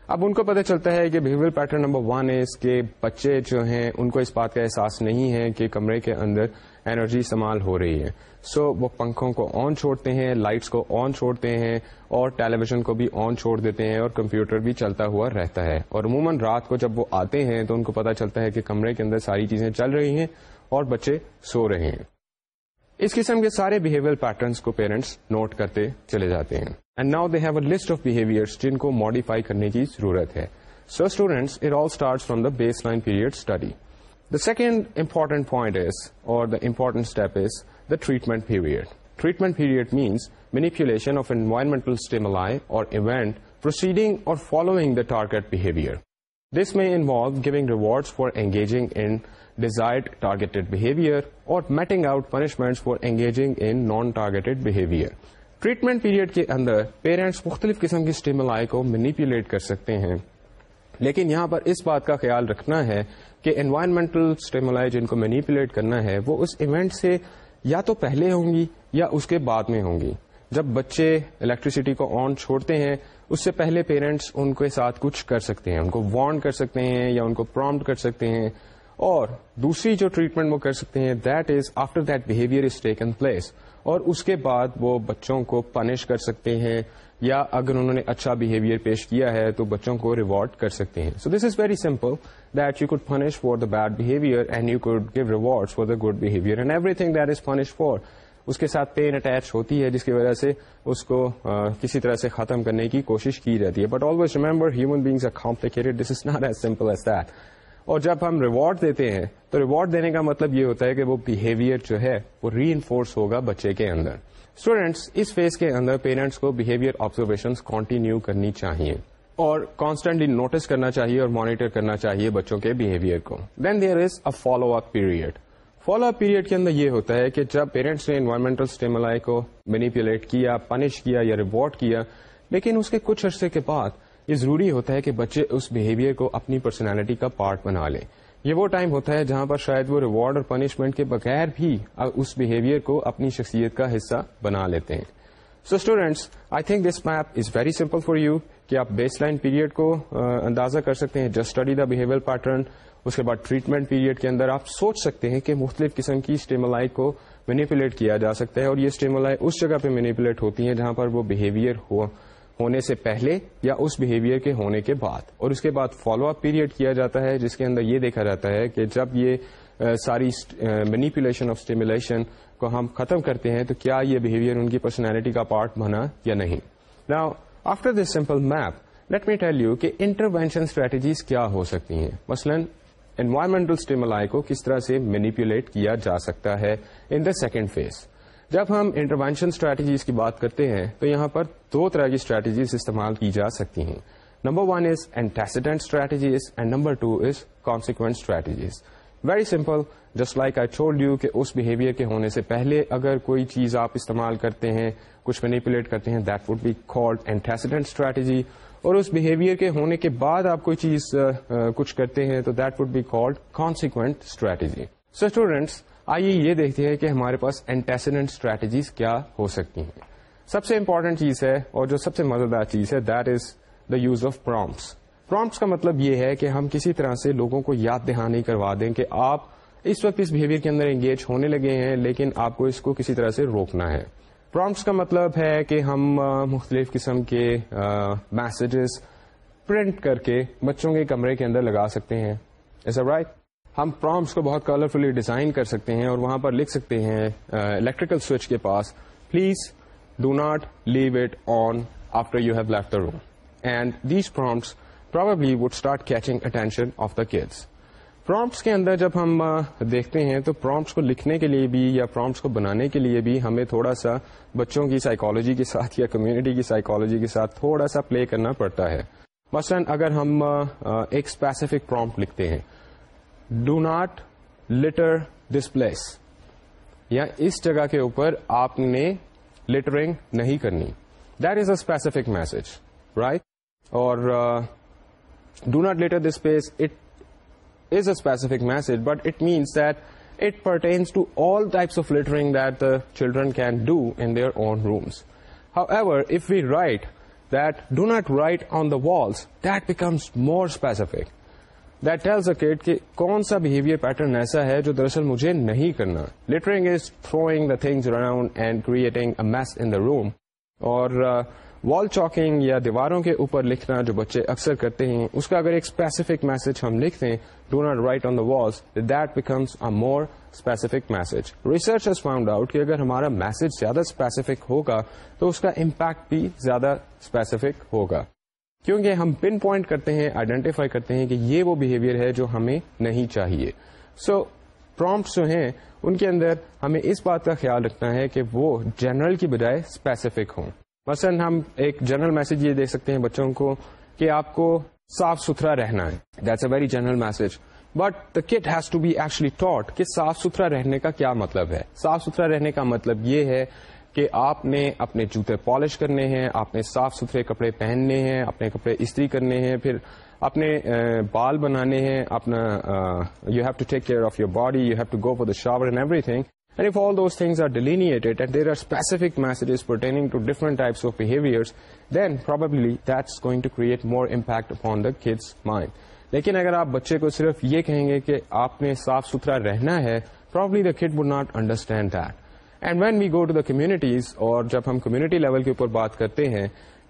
Speaker 2: اب ان کو پتہ چلتا ہے کہ behaviour pattern number one is کہ بچے جو ہیں، ان کو اس بات کا احساس نہیں ہے کہ کمرے کے اندر انرجی استعمال ہو رہی ہے۔ سو so, وہ پنکھوں کو آن چھوڑتے ہیں لائٹس کو آن چھوڑتے ہیں اور ٹیلی ویژن کو بھی آن چھوڑ دیتے ہیں اور کمپیوٹر بھی چلتا ہوا رہتا ہے۔ اور عموماً رات کو جب وہ آتے ہیں تو ان کو پتا چلتا ہے کہ کمرے کے اندر ساری چیزیں چل رہی ہیں اور بچے سو رہے ہیں۔ اس قسم کے سارے بہیویئر پیٹرنس کو پیرنٹس نوٹ کرتے چلے جاتے ہیں۔ And now they have a list of behaviour جن کو ماڈیفائی کرنے کی ضرورت ہے۔ So students it all start from the baseline period study the second important point is اور the important step is the treatment period treatment period means manipulation of environmental stimuli or event preceding or following the target behaviour this میں involve giving rewards for engaging in desired targeted behaviour اور meting out punishment for engaging in non targeted behaviour treatment period کے اندر parents مختلف قسم کی stimuli کو manipulate کر سکتے ہیں۔ لیکن یہاں پر اس بات کا خیال رکھنا ہے کہ انوائرمنٹل اسٹیمولائی جن کو مینیپولیٹ کرنا ہے وہ اس ایونٹ سے یا تو پہلے ہوں گی یا اس کے بعد میں ہوں گی۔ جب بچے الیکٹریسٹی کو آن چھوڑتے ہیں، اس سے پہلے پیرنٹس ان کے ساتھ کچھ کر سکتے ہیں، ان کو وارن کر سکتے ہیں یا ان کو پرومٹ کر سکتے ہیں۔ اور دوسری جو ٹریٹمنٹ وہ کر سکتے ہیں that is after that behaviour is taken place اور اس کے بعد وہ بچوں کو پنش کر سکتے ہیں۔ یا اگر انہوں نے اچھا بہیویئر پیش کیا ہے، تو بچوں کو ریوارڈ کر سکتے ہیں۔ So this is very simple that you could punish for the bad behaviour and you could give reward for the good behaviour and everything that is punish for اس کے ساتھ پین اٹیچ ہوتی ہے جس کی وجہ سے اس کو کسی طرح سے ختم کرنے کی کوشش کی جاتی ہے but always remember human beings are complicated this is not as simple as that اور جب ہم ریوارڈ دیتے ہیں تو ریوارڈ دینے کا مطلب یہ ہوتا ہے کہ وہ بہیویئر جو ہے وہ ری انفورس ہوگا بچے کے اندر اسٹوڈینٹس اس فیز کے اندر پیرنٹس کو بہیویئر آبزرویشن کنٹینیو کرنی چاہیے اور کانسٹنٹلی نوٹس کرنا چاہیے اور مانیٹر کرنا چاہیے بچوں کے بہیویئر کو. Then there is a follow up period follow up period کے اندر یہ ہوتا ہے کہ جب پیرنٹس نے انوائرمنٹل اسٹیملائی کو مینیپولیٹ کیا پنش کیا یا ریوارڈ کیا، لیکن اس کے کچھ عرصے کے بعد یہ ضروری ہوتا ہے کہ بچے اس بہیویئر کو اپنی پرسنالٹی کا پارٹ بنا لیں. یہ وہ ٹائم ہوتا ہے جہاں پر شاید وہ ریوارڈ اور پنشمنٹ کے بغیر بھی اس بہیویئر کو اپنی شخصیت کا حصہ بنا لیتے ہیں. So students I think this map is very simple for you کہ آپ بیس لائن پیریڈ کو اندازہ کر سکتے ہیں. Just study the behaviour pattern اس کے بعد ٹریٹمنٹ پیریڈ کے اندر آپ سوچ سکتے ہیں کہ مختلف قسم کی اسٹیملائی کو مینیپولیٹ کیا جا سکتا ہے اور یہ اسٹیملائی اس جگہ پہ مینیپولیٹ ہوتی ہیں جہاں پر وہ بہیویئر ہونے سے پہلے یا اس بہیویئر کے ہونے کے بعد. اور اس کے بعد فالو اپ پیریڈ کیا جاتا ہے، جس کے اندر یہ دیکھا جاتا ہے کہ جب یہ ساری مینیپولیشن آف اسٹیمولیشن کو ہم ختم کرتے ہیں تو کیا یہ بہیویئر ان کی پرسنالٹی کا پارٹ بنا یا نہیں؟ نا after this simple map let me tell you کہ انٹروینشن اسٹریٹجیز کیا ہو سکتی ہیں۔ مثلاً انوائرمنٹل اسٹیملائی کو کس طرح سے مینیپولیٹ کیا جا سکتا ہے ان دا سیکنڈ فیز جب ہم انٹروینشن اسٹریٹجیز کی بات کرتے ہیں تو یہاں پر دو طرح کی اسٹریٹجیز استعمال کی جا سکتی ہیں۔ Number one is antecedent strategies and number two is consequent strategies very simple just like I told you کہ اس بہیویئر کے ہونے سے پہلے اگر کوئی چیز آپ استعمال کرتے ہیں، کچھ مینیپولیٹ کرتے ہیں that would be called antecedent strategy اور اس بہیویئر کے ہونے کے بعد آپ کوئی چیز کچھ کرتے ہیں تو that would be called consequent strategy so students آئیے یہ دیکھتے ہیں کہ ہمارے پاس اینٹیسیڈنٹ اسٹریٹجیز کیا ہو سکتی ہیں۔ سب سے امپورٹنٹ چیز ہے اور جو سب سے مزیدار چیز ہے that is the use of prompts prompts کا مطلب یہ ہے کہ ہم کسی طرح سے لوگوں کو یاد دہانی کروا دیں کہ آپ اس وقت اس بہیویئر کے اندر انگیج ہونے لگے ہیں، لیکن آپ کو اس کو کسی طرح سے روکنا ہے۔ پرومپٹس کا مطلب ہے کہ ہم مختلف قسم کے میسجز پرنٹ کر کے بچوں کے کمرے کے اندر لگا سکتے ہیں۔ ایسا رائٹ ہم پرومپٹس کو بہت کلرفلی ڈیزائن کر سکتے ہیں اور وہاں پر لکھ سکتے ہیں الیکٹریکل سوئچ کے پاس please do not leave it on after you have left the room and these prompts probably would start catching attention of the kids prompts کے اندر جب ہم دیکھتے ہیں تو پرومپٹس کو لکھنے کے لیے بھی یا پرومپٹس کو بنانے کے لیے بھی ہمیں تھوڑا سا بچوں کی سائیکالوجی کے ساتھ یا کمیونٹی کی سائیکالوجی کے ساتھ تھوڑا سا پلے کرنا پڑتا ہے۔ مثلاً اگر ہم ایک اسپیسیفک پرومپٹ لکھتے ہیں۔ Do not litter this place یا اس جگہ کے اوپر آپ نے لٹرنگ نہیں کرنی۔ That is a specific message right اور do not litter this place it is a specific message, but it means that it pertains to all types of littering that the children can do in their own rooms. However, if we write that do not write on the walls, that becomes more specific. That tells a kid کہ کون سا behaviour pattern ایسا ہے جو دراصل مجھے نہیں کرنا littering is throwing the things around and creating a mess in the room اور وال چاکنگ یا دیواروں کے اوپر لکھنا جو بچے اکثر کرتے ہیں اس کا اگر ایک اسپیسیفک میسج ہم لکھ دیں do not write on the walls that becomes a more specific message research has found out کہ اگر ہمارا میسج زیادہ اسپیسیفک ہوگا تو اس کا امپیکٹ بھی زیادہ اسپیسیفک ہوگا۔ کیونکہ ہم پن پوائنٹ کرتے ہیں آئیڈینٹیفائی کرتے ہیں کہ یہ وہ بہیویئر ہے جو ہمیں نہیں چاہیے۔ سو so, پرومپٹس جو ہیں ان کے اندر ہمیں اس بات کا خیال رکھنا ہے کہ وہ جنرل کی بجائے اسپیسیفک ہوں۔ مثلا ہم ایک جنرل میسج یہ دے سکتے ہیں بچوں کو کہ آپ کو صاف ستھرا رہنا ہے۔ That's a very general message but the kid has to be actually taught کہ صاف ستھرا رہنے کا کیا مطلب ہے۔ صاف ستھرا رہنے کا مطلب یہ ہے کہ آپ نے اپنے جوتے پالش کرنے ہیں، آپ نے صاف ستھرے کپڑے پہننے ہیں، اپنے کپڑے استری کرنے ہیں، پھر اپنے بال بنانے ہیں، اپنا you have to take care of your body you have to go for the shower and everything And if all those things are delineated and there are specific messages pertaining to different types of behaviors, then probably that's going to create more impact upon the kid's mind. لیکن اگر آپ بچے کو صرف یہ کہیں گے کہ آپ نے صاف ستھرا رہنا ہے probably the kid would not understand that and when we go to the communities اور جب ہم کمیونٹی لیول کے اوپر بات کرتے ہیں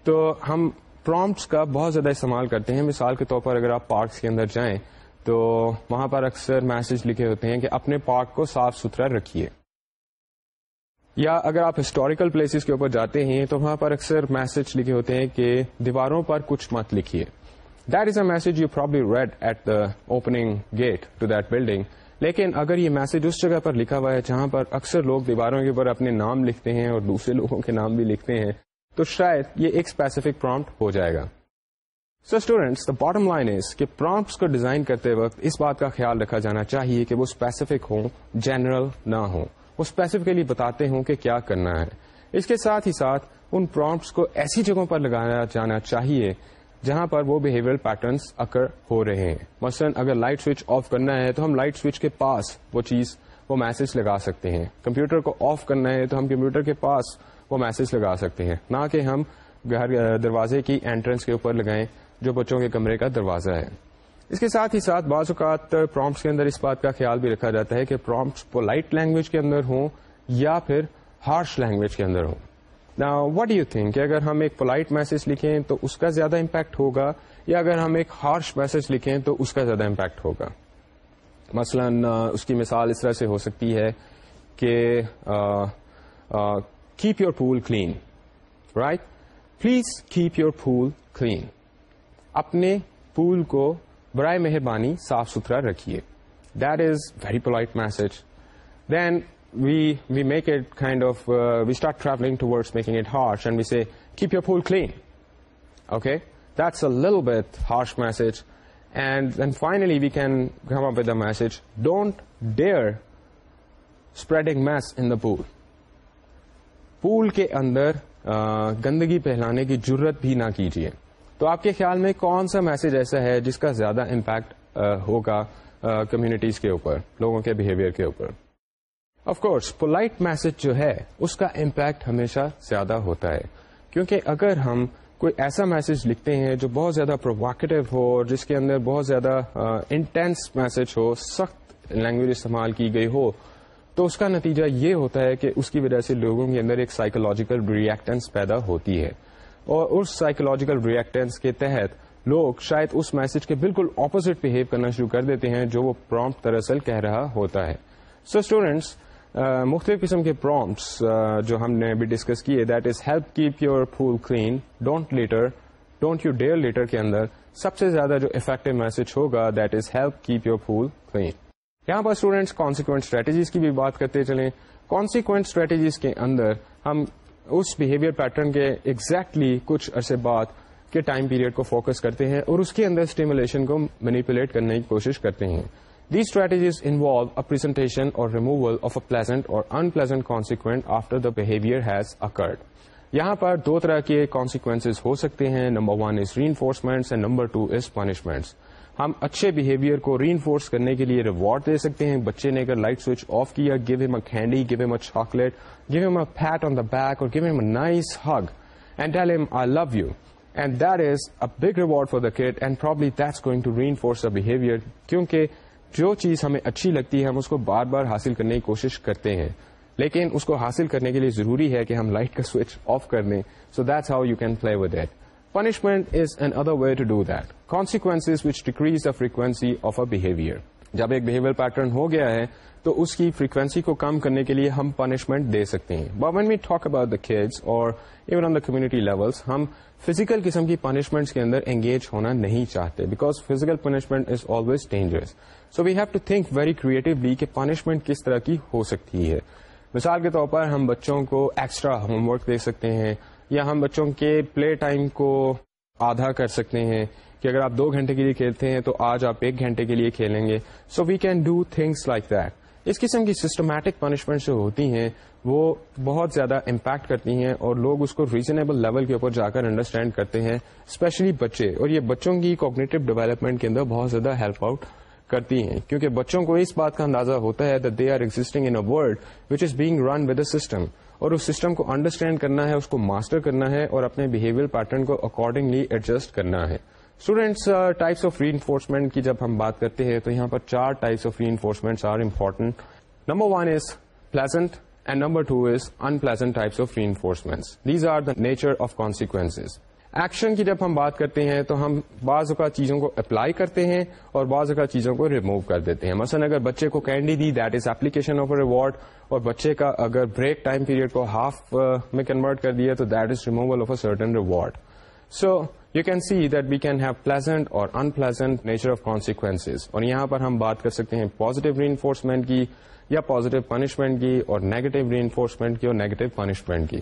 Speaker 2: تو ہم پرومپٹس کا بہت زیادہ استعمال کرتے ہیں مثال کے طور پر اگر آپ پارکس کے اندر جائیں تو وہاں پر اکثر میسج لکھے ہوتے ہیں کہ اپنے پارک کو صاف ستھرا رکھیے یا اگر آپ ہسٹوریکل پلیسز کے اوپر جاتے ہیں تو وہاں پر اکثر میسج لکھے ہوتے ہیں کہ دیواروں پر کچھ مت لکھیے۔ That is a message you probably read at the opening gate to that building لیکن اگر یہ میسج اس جگہ پر لکھا ہوا ہے جہاں پر اکثر لوگ دیواروں کے اوپر اپنے نام لکھتے ہیں اور دوسرے لوگوں کے نام بھی لکھتے ہیں، تو شاید یہ ایک اسپیسیفک پرومپٹ ہو جائے گا۔ So students the bottom line is کہ پرومپٹس کو ڈیزائن کرتے وقت اس بات کا خیال رکھا جانا چاہیے کہ وہ اسپیسیفک ہوں جنرل نہ ہوں۔ وہ اسپیسیفکلی بتاتے ہوں کہ کیا کرنا ہے۔ اس کے ساتھ ہی ساتھ ان پرومپٹس کو ایسی جگہوں پر لگایا جانا چاہیے جہاں پر وہ بہیویئر پیٹرنس اکر ہو رہے ہیں۔ مثلاً اگر لائٹ سوئچ آف کرنا ہے تو ہم لائٹ سوئچ کے پاس وہ چیز، وہ میسج لگا سکتے ہیں۔ کمپیوٹر کو آف کرنا ہے تو ہم کمپیوٹر کے پاس وہ میسج لگا سکتے ہیں۔ نہ کہ ہم گھر، دروازے کی انٹرنس کے اوپر لگائیں جو بچوں کے کمرے کا دروازہ ہے۔ اس کے ساتھ ہی ساتھ بعض اوقات پرومپٹس کے اندر اس بات کا خیال بھی رکھا جاتا ہے کہ پرومپٹس پولائٹ لینگویج کے اندر ہوں یا پھر ہارش لینگویج کے اندر ہوں۔ وٹ یو تھنک کہ اگر ہم ایک پولائٹ میسج لکھیں تو اس کا زیادہ امپیکٹ ہوگا یا اگر ہم ایک ہارش میسج لکھیں تو اس کا زیادہ امپیکٹ ہوگا؟ مثلا اس کی مثال اس طرح سے ہو سکتی ہے کہ keep your pool clean right please keep your pool clean اپنے پول کو برائے مہربانی صاف ستھرا رکھیے۔ This very polite then we we make it kind of we start travelling towards making it harsh and we see keep your pool clean okay that's a low with harsh message and then finally we can come up message don't dare spreading mess in pool pool کے اندر گندگی پھیلانے کی ضرورت بھی نہ کیجیے تو آپ کے خیال میں کون سا میسج ایسا ہے جس کا زیادہ امپیکٹ ہوگا کمیونٹیز کے اوپر، لوگوں کے بہیویئر کے اوپر؟ آف کورس پولائٹ میسج جو ہے، اس کا امپیکٹ ہمیشہ زیادہ ہوتا ہے۔ کیونکہ اگر ہم کوئی ایسا میسج لکھتے ہیں جو بہت زیادہ پروواکیٹو ہو اور جس کے اندر بہت زیادہ انٹینس میسج ہو، سخت لینگویج استعمال کی گئی ہو، تو اس کا نتیجہ یہ ہوتا ہے کہ اس کی وجہ سے لوگوں کے اندر ایک سائیکولوجیکل ریئیکٹنس پیدا ہوتی ہے۔ اور اس سائیکولوجیکل ریئیکٹنس کے تحت لوگ شاید اس میسج کے بالکل اپوزٹ بہیو کرنا شروع کر دیتے ہیں جو وہ پرومپٹ دراصل کہہ رہا ہوتا ہے۔ سو اسٹوڈینٹس مختلف قسم کے پرومپٹس جو ہم نے ابھی ڈسکس کیے that is help keep your pool clean don't litter don't you dare litter کے اندر سب سے زیادہ جو افیکٹو میسج ہوگا that is help keep your pool clean یہاں پر اسٹوڈینٹس کانسیکوینٹ اسٹریٹجیز کی بھی بات کرتے چلیں۔ کانسیکوینٹ اسٹریٹجیز کے اندر ہم اس بہیویئر پیٹرن کے ایگزیکٹلی exactly کچھ عرصے بعد کے ٹائم پیریڈ کو فوکس کرتے ہیں اور اس کے اندر اسٹیمولیشن کو مینیپولیٹ کرنے کی کوشش کرتے ہیں۔ These strategies involve a presentation or removal of a pleasant or unpleasant consequence after the behavior has occurred. یہاں پر دو طرح کے کانسیکوینس ہو سکتے ہیں۔ Number one is reinforcement and number two is punishments ہم اچھے بہیویئر کو ری انفورس کرنے کے لیے ریوارڈ دے سکتے ہیں۔ بچے نے اگر لائٹ سوئچ آف کیا give him a candy give him a chocolate give him a pat on the back اور give him a nice hug and tell him I love you and that is a big reward for the kid and probably that's going to reinforce the behaviour کیونکہ جو چیز ہمیں اچھی لگتی ہے، ہم اس کو بار بار حاصل کرنے کی کوشش کرتے ہیں۔ لیکن اس کو حاصل کرنے کے لیے ضروری ہے کہ ہم لائٹ کا سوئچ آف کر دیں so that's how you can play with that punishment is another way to do that consequence which decrease the frequency of a behaviour جب ایک بہیویئر پیٹرن ہو گیا ہے، تو اس کی فریکوینسی کو کم کرنے کے لیے ہم پنشمنٹ دے سکتے ہیں۔ But when we talk about the kids اور even on the community levels ہم فزیکل قسم کی پنشمنٹس کے اندر انگیج ہونا نہیں چاہتے۔ Because physical punishment is always dangerous so we have to think very creatively کہ پنشمنٹ کس طرح کی ہو سکتی ہے۔ مثال کے طور پر ہم بچوں کو ایکسٹرا ہوم ورک دے سکتے ہیں۔ یا ہم بچوں کے پلے ٹائم کو آدھا کر سکتے ہیں کہ اگر آپ دو گھنٹے کے لیے کھیلتے ہیں تو آج آپ ایک گھنٹے کے لیے کھیلیں گے۔ So we can do things like that اس قسم کی سسٹمیٹک پنشمنٹ جو ہوتی ہیں وہ بہت زیادہ امپیکٹ کرتی ہیں اور لوگ اس کو ریزنیبل لیول کے اوپر جا کر انڈرسٹینڈ کرتے ہیں اسپیشلی بچے۔ اور یہ بچوں کی کوگنیٹو ڈیولپمنٹ کے اندر بہت زیادہ ہیلپ آؤٹ کرتی ہیں۔ کیونکہ بچوں کو اس بات کا اندازہ ہوتا ہے they are existing in world which is being run with a system اور اس سسٹم کو انڈرسٹینڈ کرنا ہے، اس کو ماسٹر کرنا ہے اور اپنے بہیویئر پیٹرن کو اکارڈنگلی ایڈجسٹ کرنا ہے۔ Students types of reinforcement کی جب ہم بات کرتے ہیں تو یہاں پر چار types of reinforcement are important number one is pleasant and number two is unpleasant types of reinforcement these are the nature of consequence action کی جب ہم بات کرتے ہیں تو ہم بعض اوقات چیزوں کو اپلائی کرتے ہیں اور بعض اوقات چیزوں کو ریموو کر دیتے ہیں۔ مثلا اگر بچے کو candy the that is application of a reward اور بچے کا اگر بریک ٹائم پیریڈ کو ہاف uh, میں کنورٹ کر دیا تو that is removal of a certain reward so you can see that we can have pleasant اور unpleasant nature of consequence اور یہاں پر ہم بات کر سکتے ہیں پازیٹو ری انفورسمنٹ کی یا پازیٹو پنشمنٹ کی اور نیگیٹو ری انفورسمنٹ کی اور نیگیٹو پنشمنٹ کی.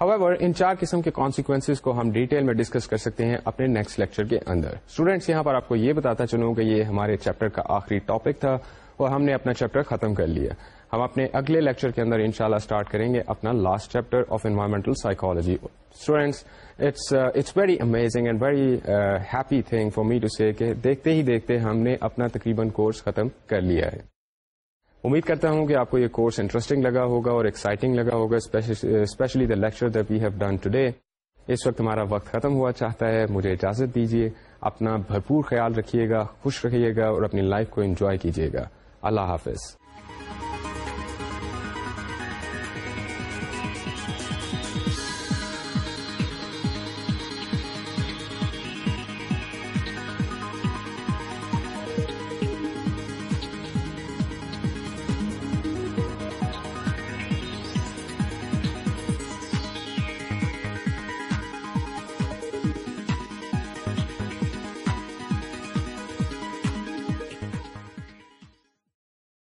Speaker 2: ہاؤ ان چار قسم کے کانسیکوینس کو ہم ڈیٹیل میں ڈسکس کر سکتے ہیں اپنے نیکسٹ لیکچر کے اندر. اسٹوڈینٹس یہاں پر آپ کو یہ بتاتا چلوں کہ یہ ہمارے چیپٹر کا آخری ٹاپک تھا اور ہم نے اپنا چیپٹر ختم کر لیا. ہم اپنے اگلے لیکچر کے اندر انشاءاللہ شاء اسٹارٹ کریں گے اپنا last chapter of environmental psychology students it's very amazing and very happy thing for me to see کہ دیکھتے ہی دیکھتے ہم نے اپنا تقریباً کورس ختم کر لیا ہے۔ امید کرتا ہوں کہ آپ کو یہ کورس انٹرسٹنگ لگا ہوگا اور ایکسائٹنگ لگا ہوگا especially the lecture that we have done today اس وقت ہمارا وقت ختم ہوا چاہتا ہے، مجھے اجازت دیجیے اپنا بھرپور خیال رکھیے گا، خوش رکھیے گا اور اپنی لائف کو انجوائے کیجیے گا۔ اللہ حافظ۔